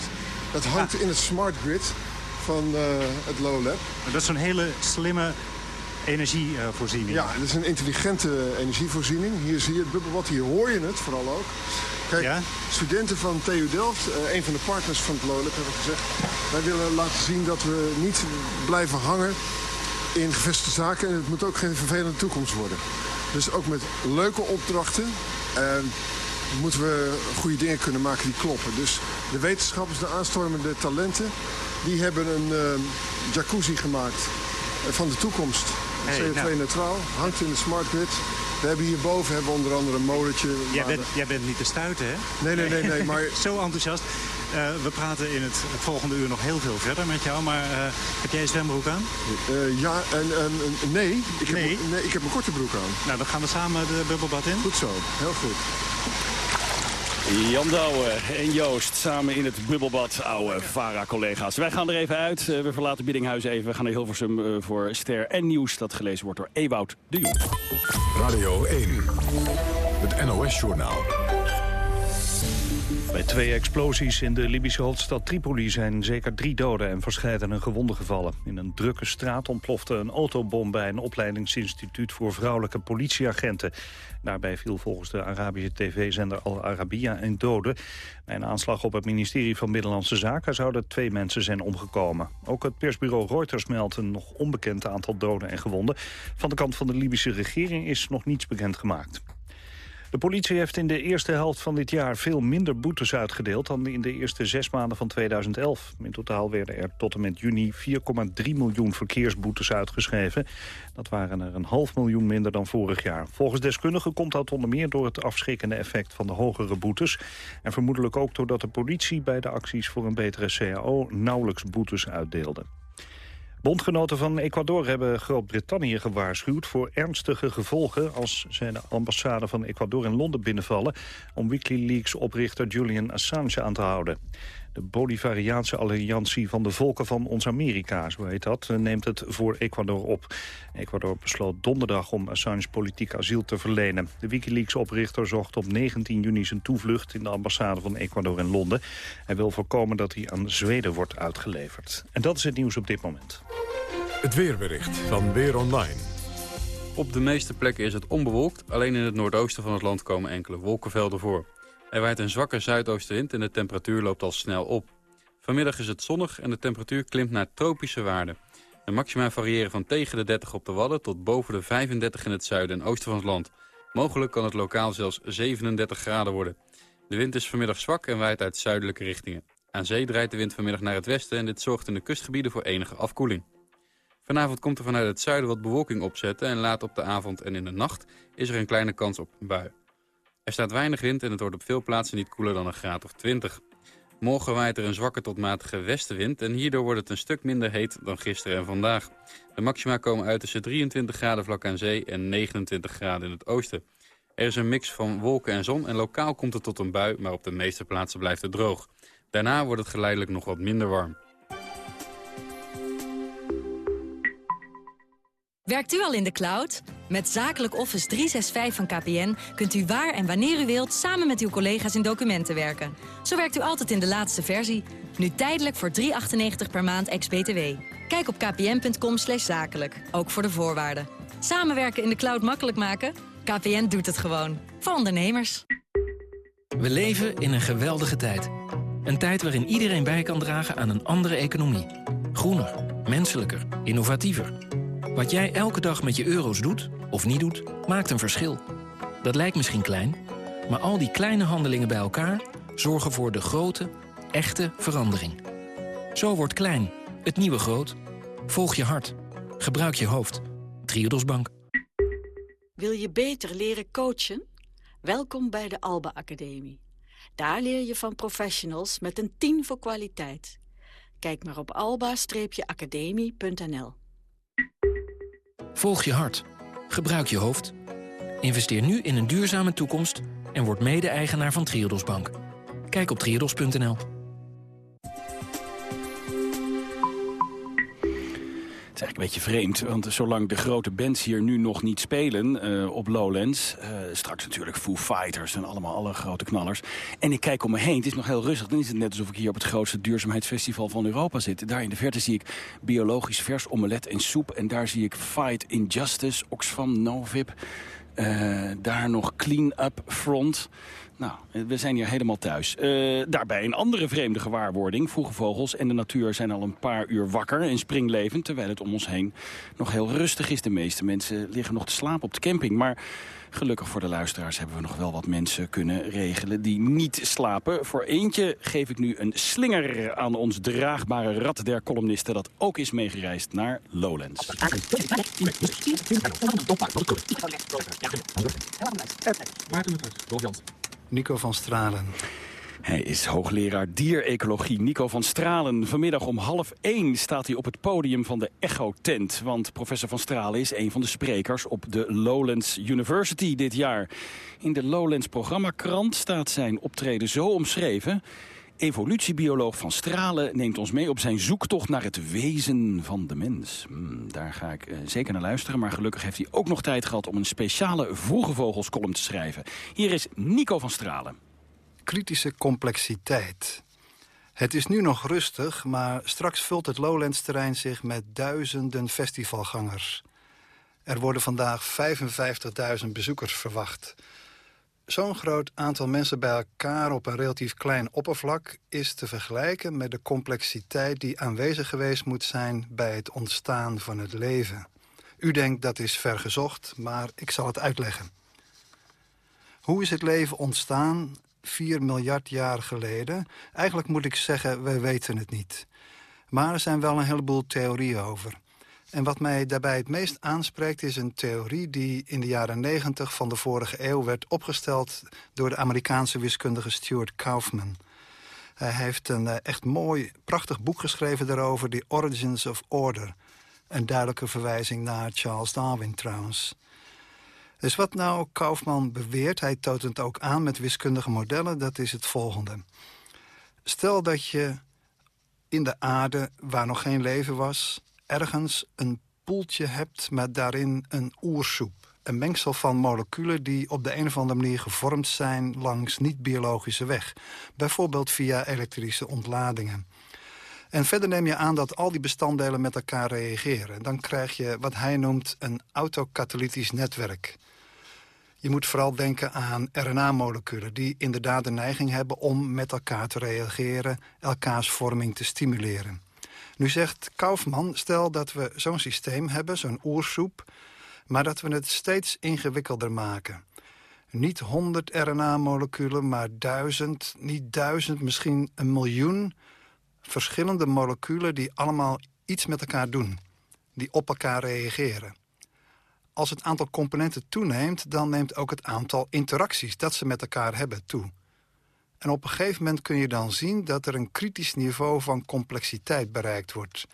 Dat hangt ja. in het smart grid van uh, het Low Lab. Dat is een hele slimme energievoorziening. Ja, dat is een intelligente energievoorziening. Hier zie je het bubbelbad, hier hoor je het vooral ook. Kijk, ja? studenten van TU Delft, uh, een van de partners van het LOLAB, hebben gezegd... wij willen laten zien dat we niet blijven hangen in gevestigde zaken. En het moet ook geen vervelende toekomst worden. Dus ook met leuke opdrachten moeten we goede dingen kunnen maken die kloppen. Dus de wetenschappers, de aanstormende talenten... die hebben een uh, jacuzzi gemaakt van de toekomst. Hey, CO2-neutraal, nou. hangt in de smart grid... We hebben hierboven hebben we onder andere een molentje. Jij bent, jij bent niet te stuiten, hè? Nee, nee, nee. nee maar... Zo enthousiast. Uh, we praten in het, het, volgende uur nog heel veel verder met jou. Maar uh, heb jij een zwembroek aan? Uh, ja, en, en, nee. Ik nee. Heb, nee, ik heb mijn korte broek aan. Nou, dan gaan we samen de bubbelbad in. Goed zo, heel goed. Jan Douwe en Joost samen in het bubbelbad, oude VARA-collega's. Wij gaan er even uit. We verlaten Biddinghuis even. We gaan naar Hilversum voor Ster en Nieuws. Dat gelezen wordt door Ewout de Jong. Radio 1, het NOS-journaal. Bij twee explosies in de Libische hoofdstad Tripoli zijn zeker drie doden en verscheidene gewonden gevallen. In een drukke straat ontplofte een autobom bij een opleidingsinstituut voor vrouwelijke politieagenten. Daarbij viel volgens de Arabische tv-zender Al Arabiya een dode. Bij een aanslag op het ministerie van Binnenlandse Zaken zouden twee mensen zijn omgekomen. Ook het persbureau Reuters meldt een nog onbekend aantal doden en gewonden. Van de kant van de Libische regering is nog niets bekendgemaakt. De politie heeft in de eerste helft van dit jaar veel minder boetes uitgedeeld dan in de eerste zes maanden van 2011. In totaal werden er tot en met juni 4,3 miljoen verkeersboetes uitgeschreven. Dat waren er een half miljoen minder dan vorig jaar. Volgens deskundigen komt dat onder meer door het afschrikkende effect van de hogere boetes. En vermoedelijk ook doordat de politie bij de acties voor een betere CAO nauwelijks boetes uitdeelde. Bondgenoten van Ecuador hebben Groot-Brittannië gewaarschuwd voor ernstige gevolgen als zij de ambassade van Ecuador in Londen binnenvallen om Wikileaks-oprichter Julian Assange aan te houden. De Bolivariaanse Alliantie van de Volken van ons Amerika, zo heet dat, neemt het voor Ecuador op. Ecuador besloot donderdag om Assange politiek asiel te verlenen. De Wikileaks-oprichter zocht op 19 juni zijn toevlucht in de ambassade van Ecuador in Londen. Hij wil voorkomen dat hij aan Zweden wordt uitgeleverd. En dat is het nieuws op dit moment. Het weerbericht van Weer Online. Op de meeste plekken is het onbewolkt. Alleen in het noordoosten van het land komen enkele wolkenvelden voor. Er waait een zwakke zuidoostenwind en de temperatuur loopt al snel op. Vanmiddag is het zonnig en de temperatuur klimt naar tropische waarden. De maxima variëren van tegen de 30 op de Wadden tot boven de 35 in het zuiden en oosten van het land. Mogelijk kan het lokaal zelfs 37 graden worden. De wind is vanmiddag zwak en waait uit zuidelijke richtingen. Aan zee draait de wind vanmiddag naar het westen en dit zorgt in de kustgebieden voor enige afkoeling. Vanavond komt er vanuit het zuiden wat bewolking opzetten en laat op de avond en in de nacht is er een kleine kans op een bui. Er staat weinig wind en het wordt op veel plaatsen niet koeler dan een graad of 20. Morgen waait er een zwakke tot matige westenwind en hierdoor wordt het een stuk minder heet dan gisteren en vandaag. De maxima komen uit tussen 23 graden vlak aan zee en 29 graden in het oosten. Er is een mix van wolken en zon en lokaal komt het tot een bui, maar op de meeste plaatsen blijft het droog. Daarna wordt het geleidelijk nog wat minder warm. Werkt u al in de cloud? Met Zakelijk Office 365 van KPN kunt u waar en wanneer u wilt... samen met uw collega's in documenten werken. Zo werkt u altijd in de laatste versie. Nu tijdelijk voor 3,98 per maand ex-BTW. Kijk op kpn.com zakelijk, ook voor de voorwaarden. Samenwerken in de cloud makkelijk maken? KPN doet het gewoon. Voor ondernemers. We leven in een geweldige tijd. Een tijd waarin iedereen bij kan dragen aan een andere economie. Groener, menselijker, innovatiever... Wat jij elke dag met je euro's doet, of niet doet, maakt een verschil. Dat lijkt misschien klein, maar al die kleine handelingen bij elkaar... zorgen voor de grote, echte verandering. Zo wordt klein, het nieuwe groot. Volg je hart. Gebruik je hoofd. Triodos Bank. Wil je beter leren coachen? Welkom bij de Alba Academie. Daar leer je van professionals met een 10 voor kwaliteit. Kijk maar op alba-academie.nl. Volg je hart. Gebruik je hoofd. Investeer nu in een duurzame toekomst en word mede-eigenaar van Triodos Bank. Kijk op triodos.nl. is eigenlijk een beetje vreemd, want zolang de grote bands hier nu nog niet spelen uh, op Lowlands... Uh, straks natuurlijk Foo Fighters en allemaal alle grote knallers. En ik kijk om me heen, het is nog heel rustig. Dan is het net alsof ik hier op het grootste duurzaamheidsfestival van Europa zit. Daar in de verte zie ik biologisch vers omelet en soep. En daar zie ik Fight Injustice, Oxfam, Novib... Uh, daar nog Clean Up Front. Nou, we zijn hier helemaal thuis. Uh, daarbij een andere vreemde gewaarwording. Vroege vogels en de natuur zijn al een paar uur wakker en springlevend... terwijl het om ons heen nog heel rustig is. De meeste mensen liggen nog te slapen op de camping. Maar gelukkig voor de luisteraars hebben we nog wel wat mensen kunnen regelen... die niet slapen. Voor eentje geef ik nu een slinger aan ons draagbare rad der columnisten... dat ook is meegereisd naar Lowlands. Nico van Stralen. Hij is hoogleraar dierecologie. Nico van Stralen. Vanmiddag om half één staat hij op het podium van de Echo-tent. Want professor van Stralen is een van de sprekers op de Lowlands University dit jaar. In de Lowlands programmakrant staat zijn optreden zo omschreven... Evolutiebioloog Van Stralen neemt ons mee op zijn zoektocht naar het wezen van de mens. Hmm, daar ga ik uh, zeker naar luisteren, maar gelukkig heeft hij ook nog tijd gehad om een speciale vroege vogelscolumn te schrijven. Hier is Nico van Stralen. kritische complexiteit. Het is nu nog rustig, maar straks vult het Lowlands-terrein zich met duizenden festivalgangers. Er worden vandaag 55.000 bezoekers verwacht. Zo'n groot aantal mensen bij elkaar op een relatief klein oppervlak... is te vergelijken met de complexiteit die aanwezig geweest moet zijn... bij het ontstaan van het leven. U denkt dat is vergezocht, maar ik zal het uitleggen. Hoe is het leven ontstaan 4 miljard jaar geleden? Eigenlijk moet ik zeggen, wij weten het niet. Maar er zijn wel een heleboel theorieën over. En wat mij daarbij het meest aanspreekt is een theorie... die in de jaren 90 van de vorige eeuw werd opgesteld... door de Amerikaanse wiskundige Stuart Kaufman. Hij heeft een eh, echt mooi, prachtig boek geschreven daarover... The Origins of Order. Een duidelijke verwijzing naar Charles Darwin trouwens. Dus wat nou Kaufman beweert, hij toont het ook aan met wiskundige modellen... dat is het volgende. Stel dat je in de aarde, waar nog geen leven was ergens een poeltje hebt met daarin een oersoep. Een mengsel van moleculen die op de een of andere manier gevormd zijn langs niet-biologische weg. Bijvoorbeeld via elektrische ontladingen. En verder neem je aan dat al die bestanddelen met elkaar reageren. Dan krijg je wat hij noemt een autokatalytisch netwerk. Je moet vooral denken aan RNA-moleculen... die inderdaad de neiging hebben om met elkaar te reageren... elkaars vorming te stimuleren. Nu zegt Kaufman, stel dat we zo'n systeem hebben, zo'n oersoep... maar dat we het steeds ingewikkelder maken. Niet honderd RNA-moleculen, maar duizend, niet duizend, misschien een miljoen... verschillende moleculen die allemaal iets met elkaar doen. Die op elkaar reageren. Als het aantal componenten toeneemt, dan neemt ook het aantal interacties... dat ze met elkaar hebben toe. En op een gegeven moment kun je dan zien dat er een kritisch niveau van complexiteit bereikt wordt.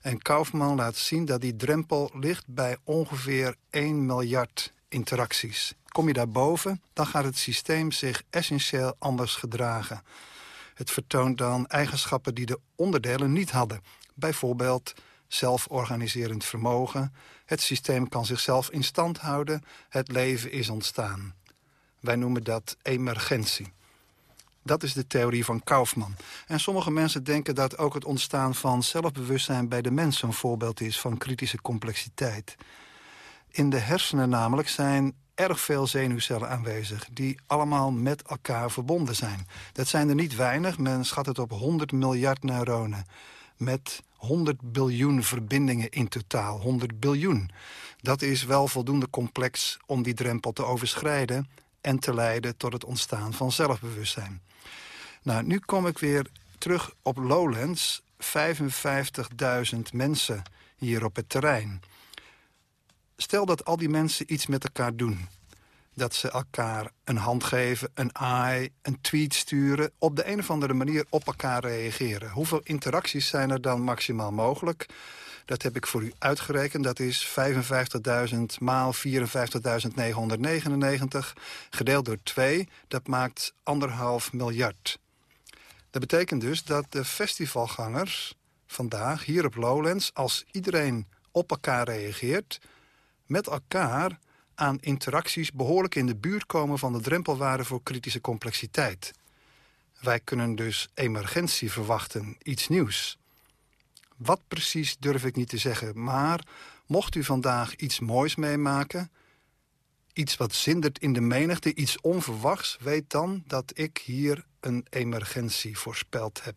En Kaufman laat zien dat die drempel ligt bij ongeveer 1 miljard interacties. Kom je daarboven, dan gaat het systeem zich essentieel anders gedragen. Het vertoont dan eigenschappen die de onderdelen niet hadden. Bijvoorbeeld zelforganiserend vermogen. Het systeem kan zichzelf in stand houden. Het leven is ontstaan. Wij noemen dat emergentie. Dat is de theorie van Kaufman. En sommige mensen denken dat ook het ontstaan van zelfbewustzijn... bij de mens een voorbeeld is van kritische complexiteit. In de hersenen namelijk zijn erg veel zenuwcellen aanwezig... die allemaal met elkaar verbonden zijn. Dat zijn er niet weinig, men schat het op 100 miljard neuronen... met 100 biljoen verbindingen in totaal, 100 biljoen. Dat is wel voldoende complex om die drempel te overschrijden... en te leiden tot het ontstaan van zelfbewustzijn. Nou, nu kom ik weer terug op Lowlands. 55.000 mensen hier op het terrein. Stel dat al die mensen iets met elkaar doen. Dat ze elkaar een hand geven, een ai, een tweet sturen... op de een of andere manier op elkaar reageren. Hoeveel interacties zijn er dan maximaal mogelijk? Dat heb ik voor u uitgerekend. Dat is 55.000 maal 54.999 gedeeld door 2. Dat maakt anderhalf miljard. Dat betekent dus dat de festivalgangers vandaag hier op Lowlands... als iedereen op elkaar reageert, met elkaar aan interacties... behoorlijk in de buurt komen van de drempelwaarde voor kritische complexiteit. Wij kunnen dus emergentie verwachten, iets nieuws. Wat precies durf ik niet te zeggen, maar mocht u vandaag iets moois meemaken... iets wat zindert in de menigte, iets onverwachts... weet dan dat ik hier een emergentie voorspeld heb.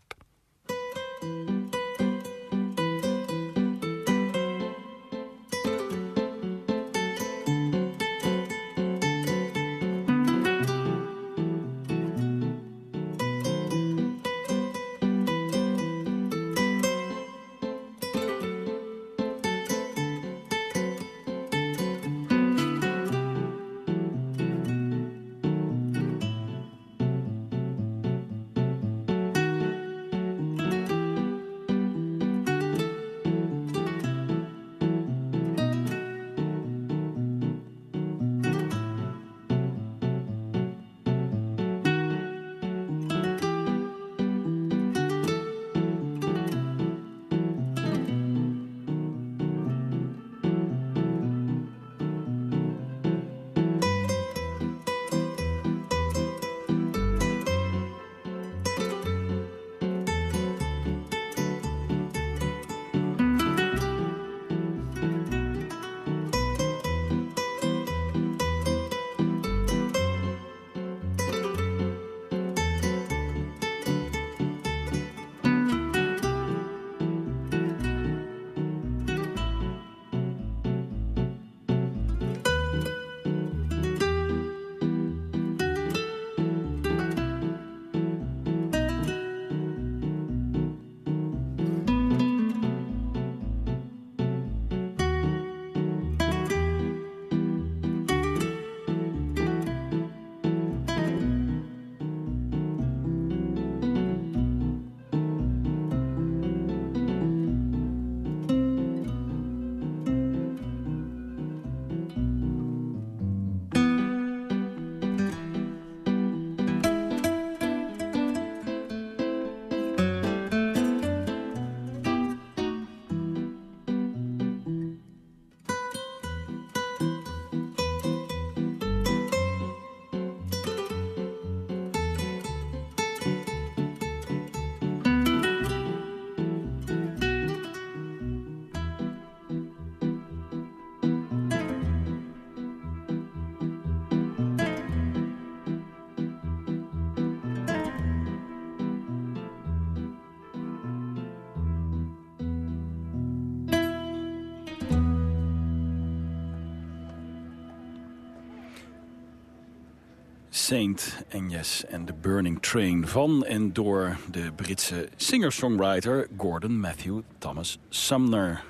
Saint Agnes en The Burning Train van en door de Britse singer-songwriter Gordon Matthew Thomas Sumner.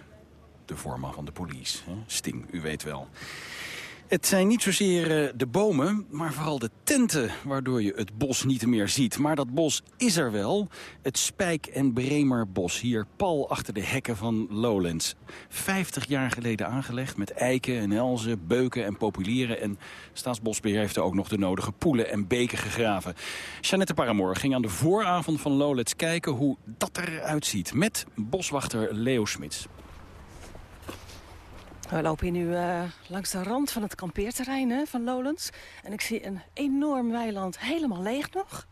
De voorman van de police? Sting, u weet wel. Het zijn niet zozeer eh, de bomen, maar vooral de tenten... waardoor je het bos niet meer ziet. Maar dat bos is er wel. Het Spijk- en Bremerbos, hier pal achter de hekken van Lowlands. Vijftig jaar geleden aangelegd met eiken en elzen, beuken en populieren. En Staatsbosbeheer heeft er ook nog de nodige poelen en beken gegraven. Jeannette Paramoor ging aan de vooravond van Lowlands kijken hoe dat eruit ziet... met boswachter Leo Smits. We lopen hier nu uh, langs de rand van het kampeerterrein hè, van Lowlands. En ik zie een enorm weiland helemaal leeg nog.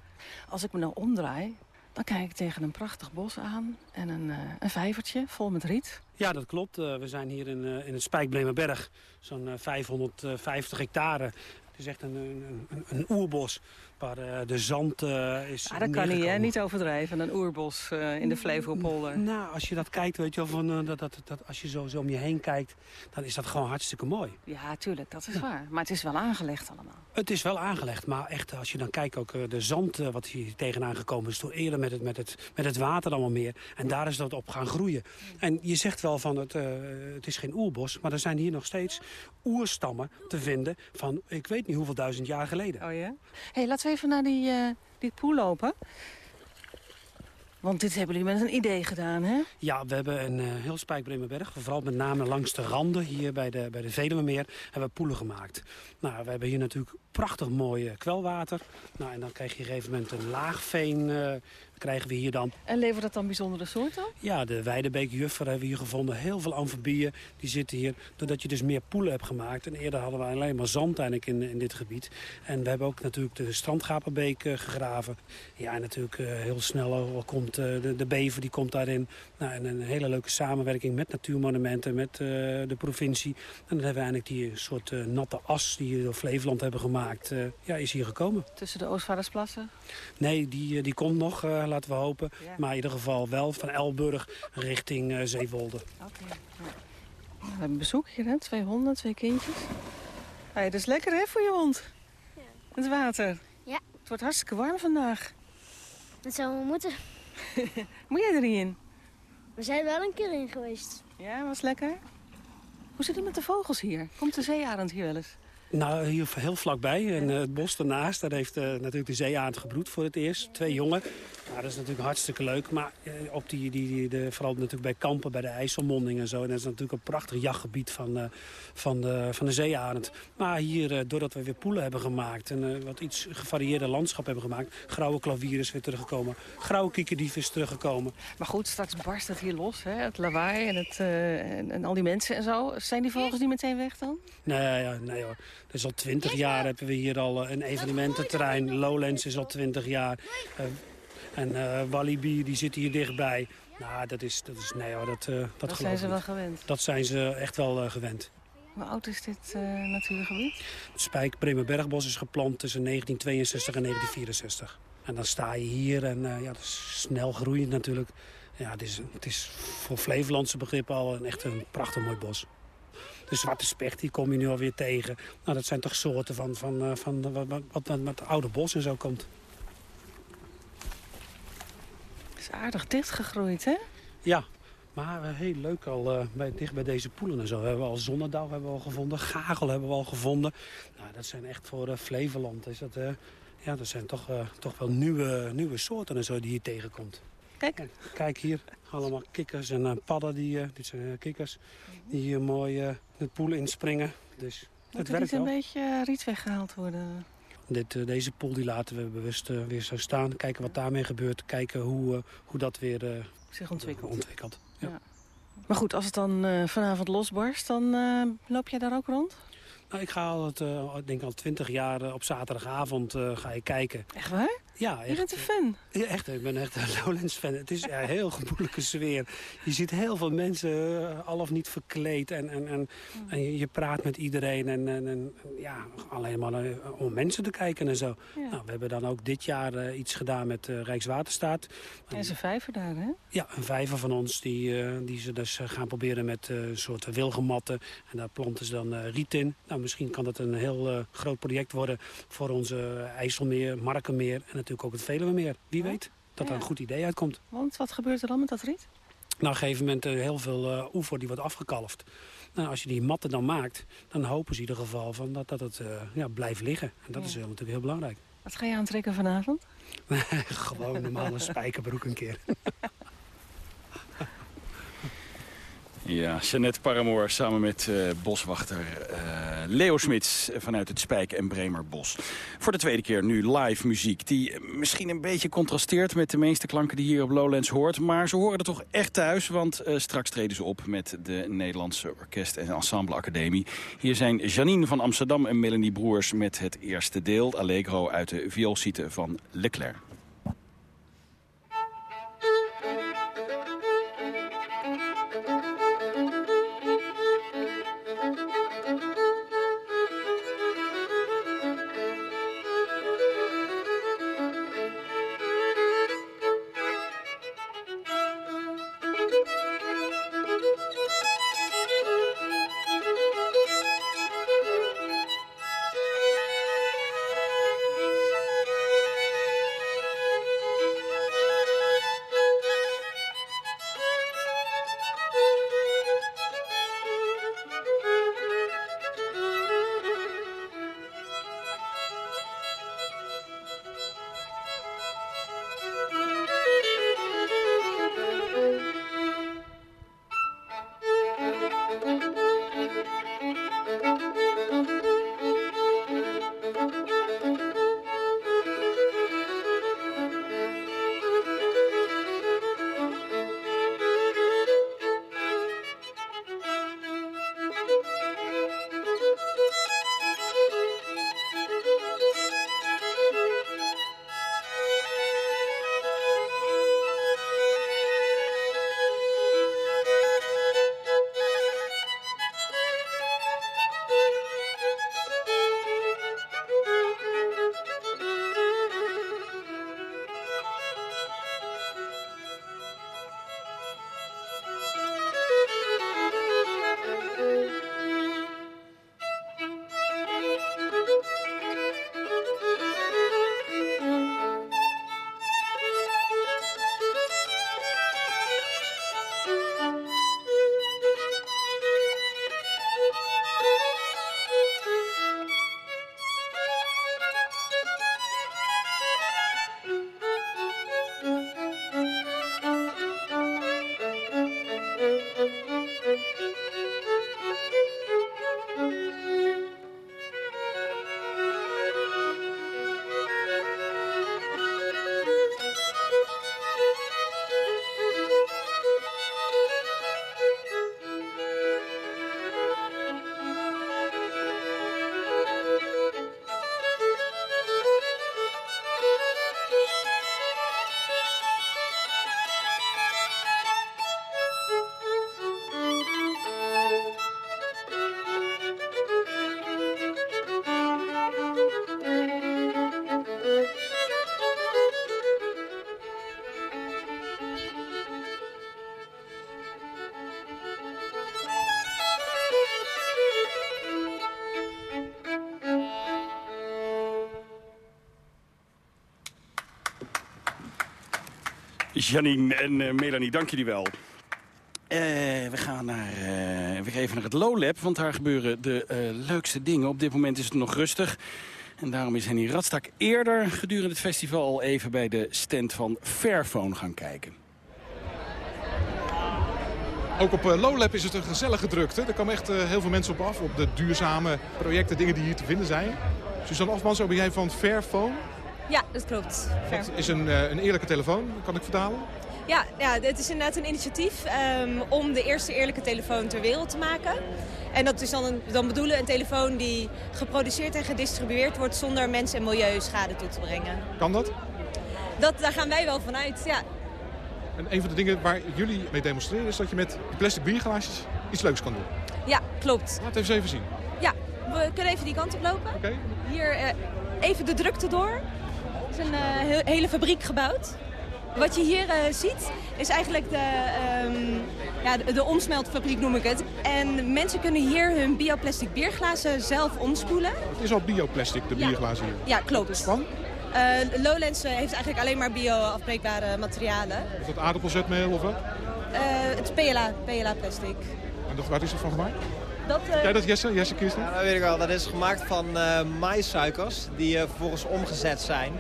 Als ik me nou omdraai, dan kijk ik tegen een prachtig bos aan. En een, uh, een vijvertje vol met riet. Ja, dat klopt. Uh, we zijn hier in, in het Spijkbremerberg. Zo'n 550 hectare. Het is echt een, een, een, een oerbos uh, de zand uh, is ah, Dat kan niet, hè? Niet overdrijven, een oerbos uh, in de Flevopolder. Nou, als je dat kijkt, weet je wel, van, dat, dat, dat, als je zo, zo om je heen kijkt... dan is dat gewoon hartstikke mooi. Ja, tuurlijk, dat is ja. waar. Maar het is wel aangelegd allemaal. Het is wel aangelegd, maar echt, als je dan kijkt ook de zand wat hier tegenaan gekomen is... door eerder met het, met, het, met het water allemaal meer. En daar is dat op gaan groeien. En je zegt wel van, het, het is geen oerbos... maar er zijn hier nog steeds oerstammen te vinden van, ik weet niet hoeveel duizend jaar geleden. Oh ja? hey, laten we even naar die, uh, die poel lopen. Want dit hebben jullie met een idee gedaan, hè? Ja, we hebben een uh, heel Spijkbremerberg. Vooral met name langs de randen, hier bij de, bij de Veluwemeer, hebben we poelen gemaakt. Nou, we hebben hier natuurlijk prachtig mooi kwelwater. Nou, en dan krijg je op een gegeven moment een laagveen... Uh, krijgen we hier dan. En levert dat dan bijzondere soorten? Ja, de Weidebeekjuffer hebben we hier gevonden. Heel veel amfibieën die zitten hier. Doordat je dus meer poelen hebt gemaakt. En eerder hadden we alleen maar zand eigenlijk in, in dit gebied. En we hebben ook natuurlijk de Strandgapenbeek uh, gegraven. Ja, en natuurlijk uh, heel snel komt de, de bever, die komt daarin. Nou, en een hele leuke samenwerking met natuurmonumenten, met de provincie. En dan hebben we eigenlijk die soort natte as die we door Flevoland hebben gemaakt. Ja, is hier gekomen. Tussen de Oostvaardersplassen? Nee, die, die komt nog laten we hopen. Ja. Maar in ieder geval wel van Elburg richting uh, Zeewolde. Oké. Okay. Ja. We hebben bezoek hier, hè? Twee honden, twee kindjes. Hey, dat is lekker, hè, voor je hond? Ja. Het water. Ja. Het wordt hartstikke warm vandaag. Dat zou wel moeten. Moet jij erin? We zijn wel een keer in geweest. Ja, was lekker? Hoe zit het met de vogels hier? Komt de zeearend hier wel eens? Nou, hier heel vlakbij. En uh, het bos daarnaast, daar heeft uh, natuurlijk de zeearend gebroed voor het eerst. Twee jongen. Nou, dat is natuurlijk hartstikke leuk. Maar uh, op die, die, die, de, vooral natuurlijk bij kampen, bij de IJsselmonding en zo. En dat is natuurlijk een prachtig jachtgebied van, van, de, van de zeearend. Maar hier, doordat we weer poelen hebben gemaakt... en wat iets gevarieerde landschap hebben gemaakt... grauwe klavier is weer teruggekomen. Grauwe kiekendief is teruggekomen. Maar goed, straks barst het hier los, hè? Het lawaai en, het, en, en, al die mensen en zo. Zijn die vogels niet meteen weg dan? Nee, ja, nee hoor. Dus al twintig jaar hebben we hier al een evenemententerrein. Lowlands is al twintig jaar. En uh, Walibi die zit hier dichtbij. Nou, dat is, dat is nee hoor, dat, uh, dat, dat zijn ze wel gewend. Dat zijn ze echt wel uh, gewend. Hoe oud is dit natuurgebied? Het Spijk Bremerbergbos is geplant tussen 1962 en 1964. En dan sta je hier en ja, dat is snel groeiend natuurlijk. Ja, het is, het is voor Flevolandse begrippen al een echt een prachtig mooi bos. De zwarte specht, die kom je nu alweer tegen. Nou, dat zijn toch soorten van, van, van, van wat, wat, wat met het oude bos en zo komt. Het is aardig dichtgegroeid, hè? Ja, maar uh, heel leuk al uh, bij, dicht bij deze poelen en zo. We hebben al zonnedauw hebben we al gevonden, gagel hebben we al gevonden. Nou, dat zijn echt voor uh, Flevoland. Is dat, ja, dat zijn toch, toch wel nieuwe, nieuwe soorten en zo die je tegenkomt. Kijk. Kijk hier, allemaal kikkers en uh, padden. Die, uh, dit zijn uh, kikkers die hier mooi de poel inspringen. Dus het werkt wel. een beetje riet weggehaald worden? Dit, deze poel die laten we bewust weer zo staan. Kijken wat daarmee gebeurt. Kijken hoe, hoe dat weer zich ontwikkelt. ontwikkelt. Ja. Ja. Maar goed, als het dan vanavond losbarst, dan loop jij daar ook rond? Nou, ik ga al, het, denk al twintig jaar op zaterdagavond ga ik kijken. Echt waar? Ja, echt. Je bent een fan? Ja, echt. Ik ben echt een Lowlands-fan. Het is een heel gemoedelijke sfeer. Je ziet heel veel mensen uh, al of niet verkleed. En, en, en, Hmm. en je, praat met iedereen. En, en, en, ja, alleen maar uh, om mensen te kijken en zo. Ja. Nou, we hebben dan ook dit jaar uh, iets gedaan met Rijkswaterstaat. En ze vijver daar, hè? Ja, een vijver van ons die, die ze dus gaan proberen met een soort wilgematten. En daar planten ze dan riet in. Nou, misschien kan dat een heel groot project worden voor onze IJsselmeer, Markenmeer en natuurlijk ook het Veluwemeer. Wie ja. weet dat ja. er een goed idee uitkomt. Want wat gebeurt er dan met dat riet? Nou, op een gegeven moment uh, heel veel uh, oever die wordt afgekalfd. Nou, als je die matten dan maakt, dan hopen ze in ieder geval van dat, dat het uh, ja, blijft liggen. En dat ja. is natuurlijk heel belangrijk. Wat ga je aantrekken vanavond? Gewoon normale spijkerbroek een keer. Ja, Jeannette Paramoor samen met uh, boswachter uh, Leo Smits vanuit het Spijk en Bremerbos. Voor de tweede keer nu live muziek die misschien een beetje contrasteert met de meeste klanken die hier op Lowlands hoort. Maar ze horen er toch echt thuis, want uh, straks treden ze op met de Nederlandse Orkest- en Ensemble Academie. Hier zijn Janine van Amsterdam en Melanie Broers met het eerste deel, Allegro uit de vioolsite van Leclerc. Janine en uh, Melanie, dank jullie wel. Uh, we gaan naar, uh, weer even naar het Low Lab, want daar gebeuren de leukste dingen. Op dit moment is het nog rustig. En daarom is Henny Radstak eerder gedurende het festival al even bij de stand van Fairphone gaan kijken. Ook op Lowlab is het een gezellige drukte. Er komen echt heel veel mensen op af, op de duurzame projecten, dingen die hier te vinden zijn. Suzanne Afman, zo ben jij van Fairphone? Ja, dat klopt. Dat is een, uh, een eerlijke telefoon, kan ik vertalen? Ja, ja, het is inderdaad een initiatief um, om de eerste eerlijke telefoon ter wereld te maken. En dat is dan, een, dan bedoelen een telefoon die geproduceerd en gedistribueerd wordt zonder mens- en milieuschade toe te brengen. Kan dat? dat, daar gaan wij wel vanuit, ja. En een van de dingen waar jullie mee demonstreren is dat je met plastic bierglaasjes iets leuks kan doen. Ja, klopt. Laat even even zien. Ja, we kunnen even die kant op lopen. Oké. Hier eh, even de drukte door. Er is een he- hele fabriek gebouwd. Wat je hier eh, ziet is eigenlijk de, ehm, ja, de, de omsmeltfabriek noem ik het. En mensen kunnen hier hun bioplastic bierglazen zelf omspoelen. Het is al bioplastic, de Ja. bierglazen hier. Ja, klopt. Van? Eh, Lowlands heeft eigenlijk alleen maar bio-afbreekbare materialen. Is dat aardappelzetmeel of wat? Eh, het is PLA, PLA plastic. En dat, waar is dat van gemaakt? Dat, eh, Weet Jij dat Jesse? Jesse Kirsten? Ja, dat weet ik wel. Dat is gemaakt van eh maïssuikers die eh, vervolgens omgezet zijn.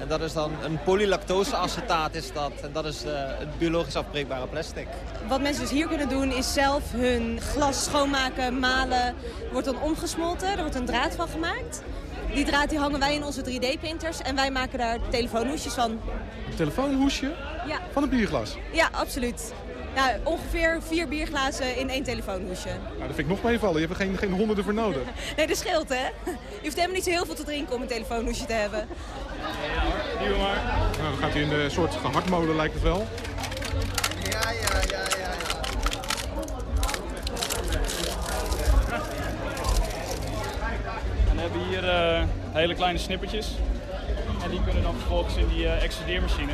En dat is dan een polylactoseacetaat is dat. En dat is eh, het biologisch afbreekbare plastic. Wat mensen dus hier kunnen doen is zelf hun glas schoonmaken, malen. Wordt dan omgesmolten, er wordt een draad van gemaakt. Die draad die hangen wij in onze 3D-printers en wij maken daar telefoonhoesjes van. Een telefoonhoesje Ja, van een bierglas. ja absoluut. Ja, ongeveer vier bierglazen in één telefoonhoesje. Nou, dat vind ik nog meevallen. Je hebt er geen, geen honderden voor nodig. Nee, dat scheelt hè. Je hoeft helemaal niet zo heel veel te drinken om een telefoonhoesje te hebben. Nou, dan gaat hij in een soort gehaktmolen lijkt het wel. Ja, ja, ja, ja. En we hebben hier eh, hele kleine snippertjes. En die kunnen dan vervolgens in die eh, extrudeermachine.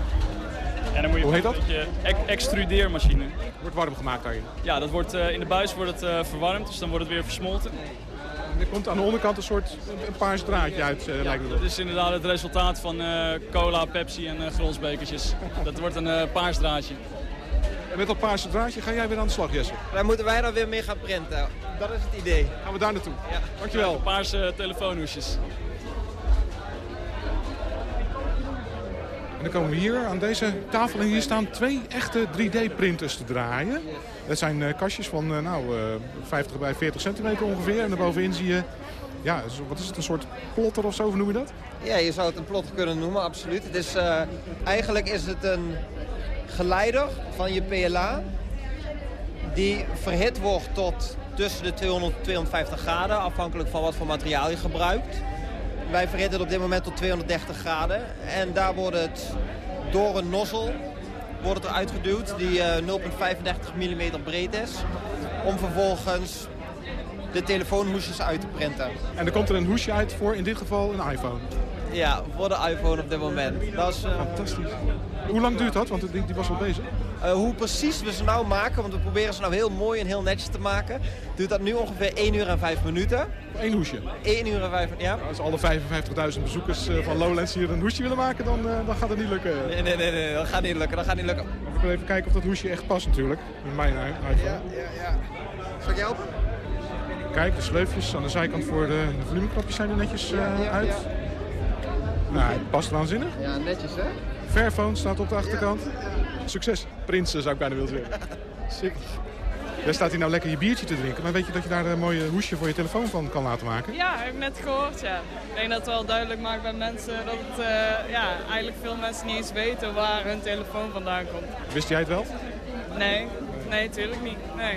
En dan moet je Hoe heet een beetje ex- extrudeermachine. Wordt warm gemaakt daarin. Ja, dat wordt, eh, in de buis wordt het eh, verwarmd, dus dan wordt het weer versmolten. En er komt aan de onderkant een soort een paars draadje uit, eh, Ja, lijkt het dat is inderdaad het resultaat van eh, cola, Pepsi en uh, gronsbekertjes. Dat wordt een paars draadje. En met dat paarse draadje ga jij weer aan de slag, Jesse. Daar moeten wij dan weer mee gaan printen. Dat is het idee. Gaan we daar naartoe. Ja. Dankjewel. Paarse telefoonhoesjes. Dan komen we hier aan deze tafel en hier staan twee echte 3D-printers te draaien. Dat zijn eh, kastjes van eh, nou, eh, 50 bij 40 centimeter ongeveer. En daarbovenin zie je, ja, wat is het, een soort plotter of zo, hoe noem je dat? Ja, je zou het een plotter kunnen noemen, absoluut. Het is, eh, eigenlijk is het een geleider van je PLA die verhit wordt tot tussen de 200 en 250 graden, afhankelijk van wat voor materiaal je gebruikt. Wij verhitten het op dit moment tot 230 graden en daar wordt het door een nozzel wordt het eruit geduwd die eh, 0,35 mm breed is, om vervolgens de telefoonhoesjes uit te printen. En er komt er een hoesje uit voor in dit geval een iPhone. Ja, voor de iPhone op dit moment. Dat is, eh, Fantastisch. Hoe lang duurt dat? Want die, die was al bezig. Eh, hoe precies we ze nou maken, want we proberen ze nou heel mooi en heel netjes te maken, duurt dat nu ongeveer 1 uur en 5 minuten. Eén hoesje. 1 uur en 5 ja. Als alle 55.000 bezoekers eh, van Lowlands hier een hoesje willen maken, dan, eh, dan gaat het niet lukken. Nee, nee, nee, nee, dat gaat niet lukken, dat gaat niet lukken. We kunnen even kijken of dat hoesje echt past natuurlijk. In mijn iPhone. Ja, ja, ja. Zal ik je helpen? Kijk, de sleufjes aan de zijkant voor de, de volumeknopjes zijn er netjes eh, Ja, ja, uit. ja. Nou, het past waanzinnig. Ja, netjes hè? Fairphone staat op de achterkant. Succes, prinsen zou ik bijna willen zeggen. Sick. Jij staat hier nou lekker je biertje te drinken, maar weet je dat je daar een mooie hoesje voor je telefoon van kan laten maken? Ja, heb ik net gehoord, ja. Ik denk dat het wel duidelijk maakt bij mensen dat het, eh, ja, eigenlijk veel mensen niet eens weten waar hun telefoon vandaan komt. Wist jij het wel? Nee, nee, tuurlijk niet. Nee.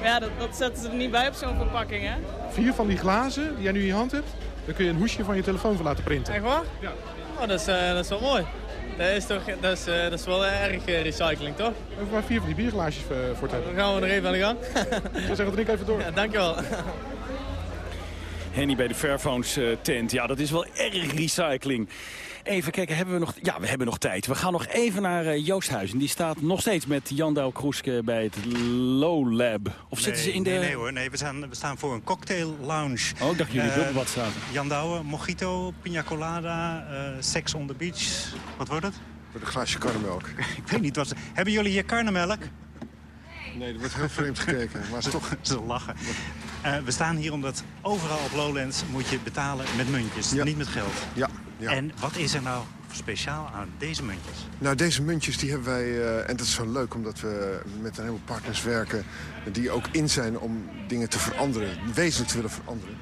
Maar ja, dat, dat zetten ze er niet bij op zo'n verpakking, hè? Vier van die glazen die jij nu in je hand hebt, daar kun je een hoesje van je telefoon van laten printen. Echt waar? Ja. Oh, dat, is, eh, dat is wel mooi. Dat is, toch, dat is, eh, dat is wel erg eh, recycling, toch? We hoeven maar vier van die bierglaasjes eh, voor te hebben. Dan gaan we er even aan de gang. Ik zou zeggen, drink even door. Ja, dankjewel. Henny bij de Fairphones eh, tent. Ja, dat is wel erg recycling. Even kijken, hebben we nog... Ja, we hebben nog tijd. We gaan nog even naar eh, Joost Huizen. Die staat nog steeds met Jan Douw Kroeske bij het Low Lab. Of zitten ze in de... Nee, nee hoor, nee, we, staan, we staan voor een cocktail lounge. Oh, ik dacht jullie Eh, wilden wat staan. Jan Douwe, mojito, pina colada, eh sex on the beach. Wat wordt het? Voor een glaasje karnemelk. Ik weet niet wat ze... Hebben jullie hier karnemelk? Nee, er wordt heel vreemd gekeken. Maar het is toch... Ze lachen. Eh, we staan hier omdat overal op Lowlands moet je betalen met muntjes, niet met geld. Ja, ja. En wat is er nou speciaal aan deze muntjes? Nou, deze muntjes die hebben wij, eh, en dat is zo leuk omdat we met een heleboel partners werken... die ook in zijn om dingen te veranderen, wezenlijk te willen veranderen...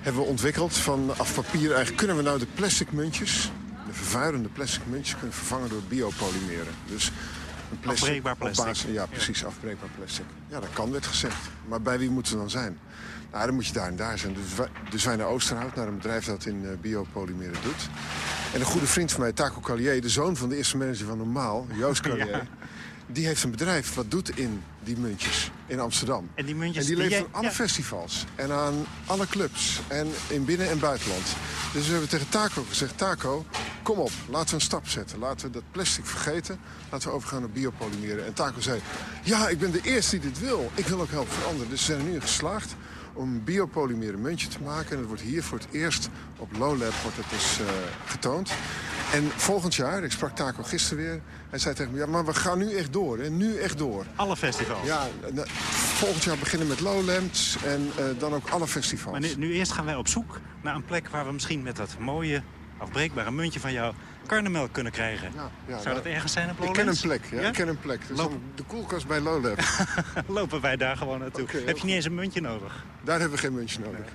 hebben we ontwikkeld van af papier eigenlijk... kunnen we nou de plastic muntjes, de vervuilende plastic muntjes... kunnen vervangen door biopolymeren. Dus een plastic Afbreekbaar plastic. basis- ja, precies, afbreekbaar plastic. Ja, dat kan, werd gezegd. Maar bij wie moeten we dan zijn? Nou, dan moet je daar en daar zijn. Dus wij, dus wij naar Oosterhout, naar een bedrijf dat in eh, biopolymeren doet. En een goede vriend van mij, Taco Callier, de zoon van de eerste manager van Normaal, Joost Callier... die heeft een bedrijf wat doet in die muntjes in Amsterdam. En die muntjes... En die jij- aan alle ja. festivals en aan alle clubs en in binnen- en buitenland. Dus we hebben tegen Taco gezegd, Taco, kom op, laten we een stap zetten. Laten we dat plastic vergeten, laten we overgaan naar biopolymeren. En Taco zei, ja, ik ben de eerste die dit wil. Ik wil ook helpen veranderen. Dus we zijn er nu in geslaagd om een biopolymeren muntje te maken. En dat wordt hier voor het eerst op Lowlab wordt het dus eh, getoond. En volgend jaar, ik sprak Taco gisteren weer... hij zei tegen me, ja, maar we gaan nu echt door, hè, nu echt door. Alle festivals? Ja, nou, volgend jaar beginnen met Lowlands en eh, dan ook alle festivals. Maar nu, nu eerst gaan wij op zoek naar een plek waar we misschien met dat mooie, afbreekbare muntje van jou karnemelk kunnen krijgen. Ja, Zou dat ergens zijn op Ik ken een Lowlands? plek, ja, Ja? ik ken een plek. Dan de koelkast bij Lowlab. Lopen wij daar gewoon naartoe. Heb je niet eens een muntje nodig? Daar hebben we geen muntje nodig.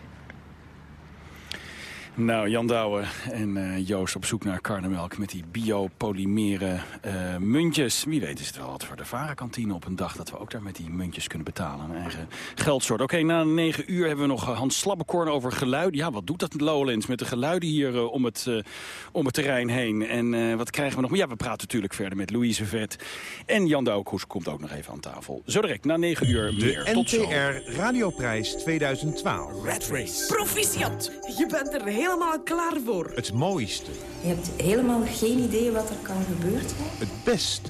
Nou, Jan Douwe en eh, Joost op zoek naar karnemelk met die biopolymeren eh, muntjes. Wie weet is het wel wat voor de varenkantine op een dag dat we ook daar met die muntjes kunnen betalen. Een eigen geldsoort. Oké, na negen uur hebben we nog eh, Hans Slabbekorn over geluiden. Ja, wat doet dat Lowlands met de geluiden hier om, het, om het terrein heen? En eh, wat krijgen we nog? Ja, we praten natuurlijk verder met Louise Vet. En Jan Douwekoes komt ook nog even aan tafel. Zo direct, na negen uur meer. De Tot zo. NTR Radioprijs 2012. Red Race. Proficiat. Je bent er helemaal klaar voor. Het mooiste, Je hebt helemaal geen idee wat er kan gebeuren. het beste.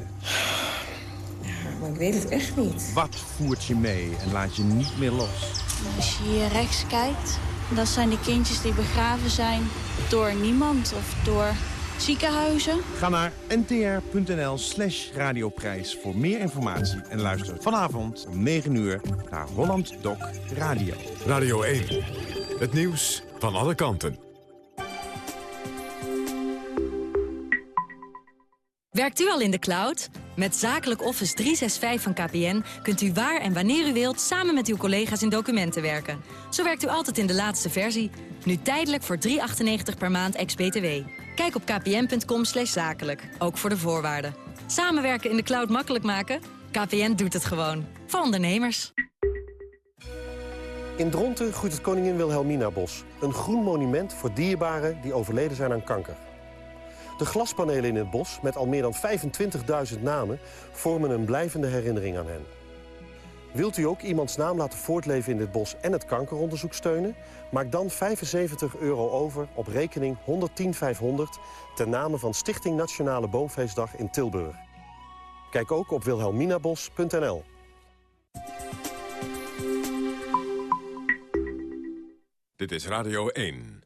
Maar ik weet het echt niet. Wat voert je mee en laat je niet meer los? Als je hier rechts kijkt, dat zijn de kindjes die begraven zijn door niemand of door ziekenhuizen. Ga naar ntr.nl slash radioprijs voor meer informatie. En luister vanavond om 9 uur naar Holland Doc Radio. Radio 1. Het nieuws van alle kanten. Werkt u al in de cloud? Met Zakelijk Office 365 van KPN kunt u waar en wanneer u wilt... samen met uw collega's in documenten werken. Zo werkt u altijd in de laatste versie. Nu tijdelijk voor 3,98 per maand ex-BTW. Kijk op kpn.com zakelijk, ook voor de voorwaarden. Samenwerken in de cloud makkelijk maken? KPN doet het gewoon. Voor ondernemers. In Dronten groeit het Koningin Wilhelmina Bos. Een groen monument voor dierbaren die overleden zijn aan kanker. De glaspanelen in het bos, met al meer dan 25.000 namen... vormen een blijvende herinnering aan hen. Wilt u ook iemands naam laten voortleven in dit bos en het kankeronderzoek steunen? Maak dan 75 euro over op rekening 110 500... ten name van Stichting Nationale Boomfeestdag in Tilburg. Kijk ook op wilhelminabos.nl. Dit is Radio 1.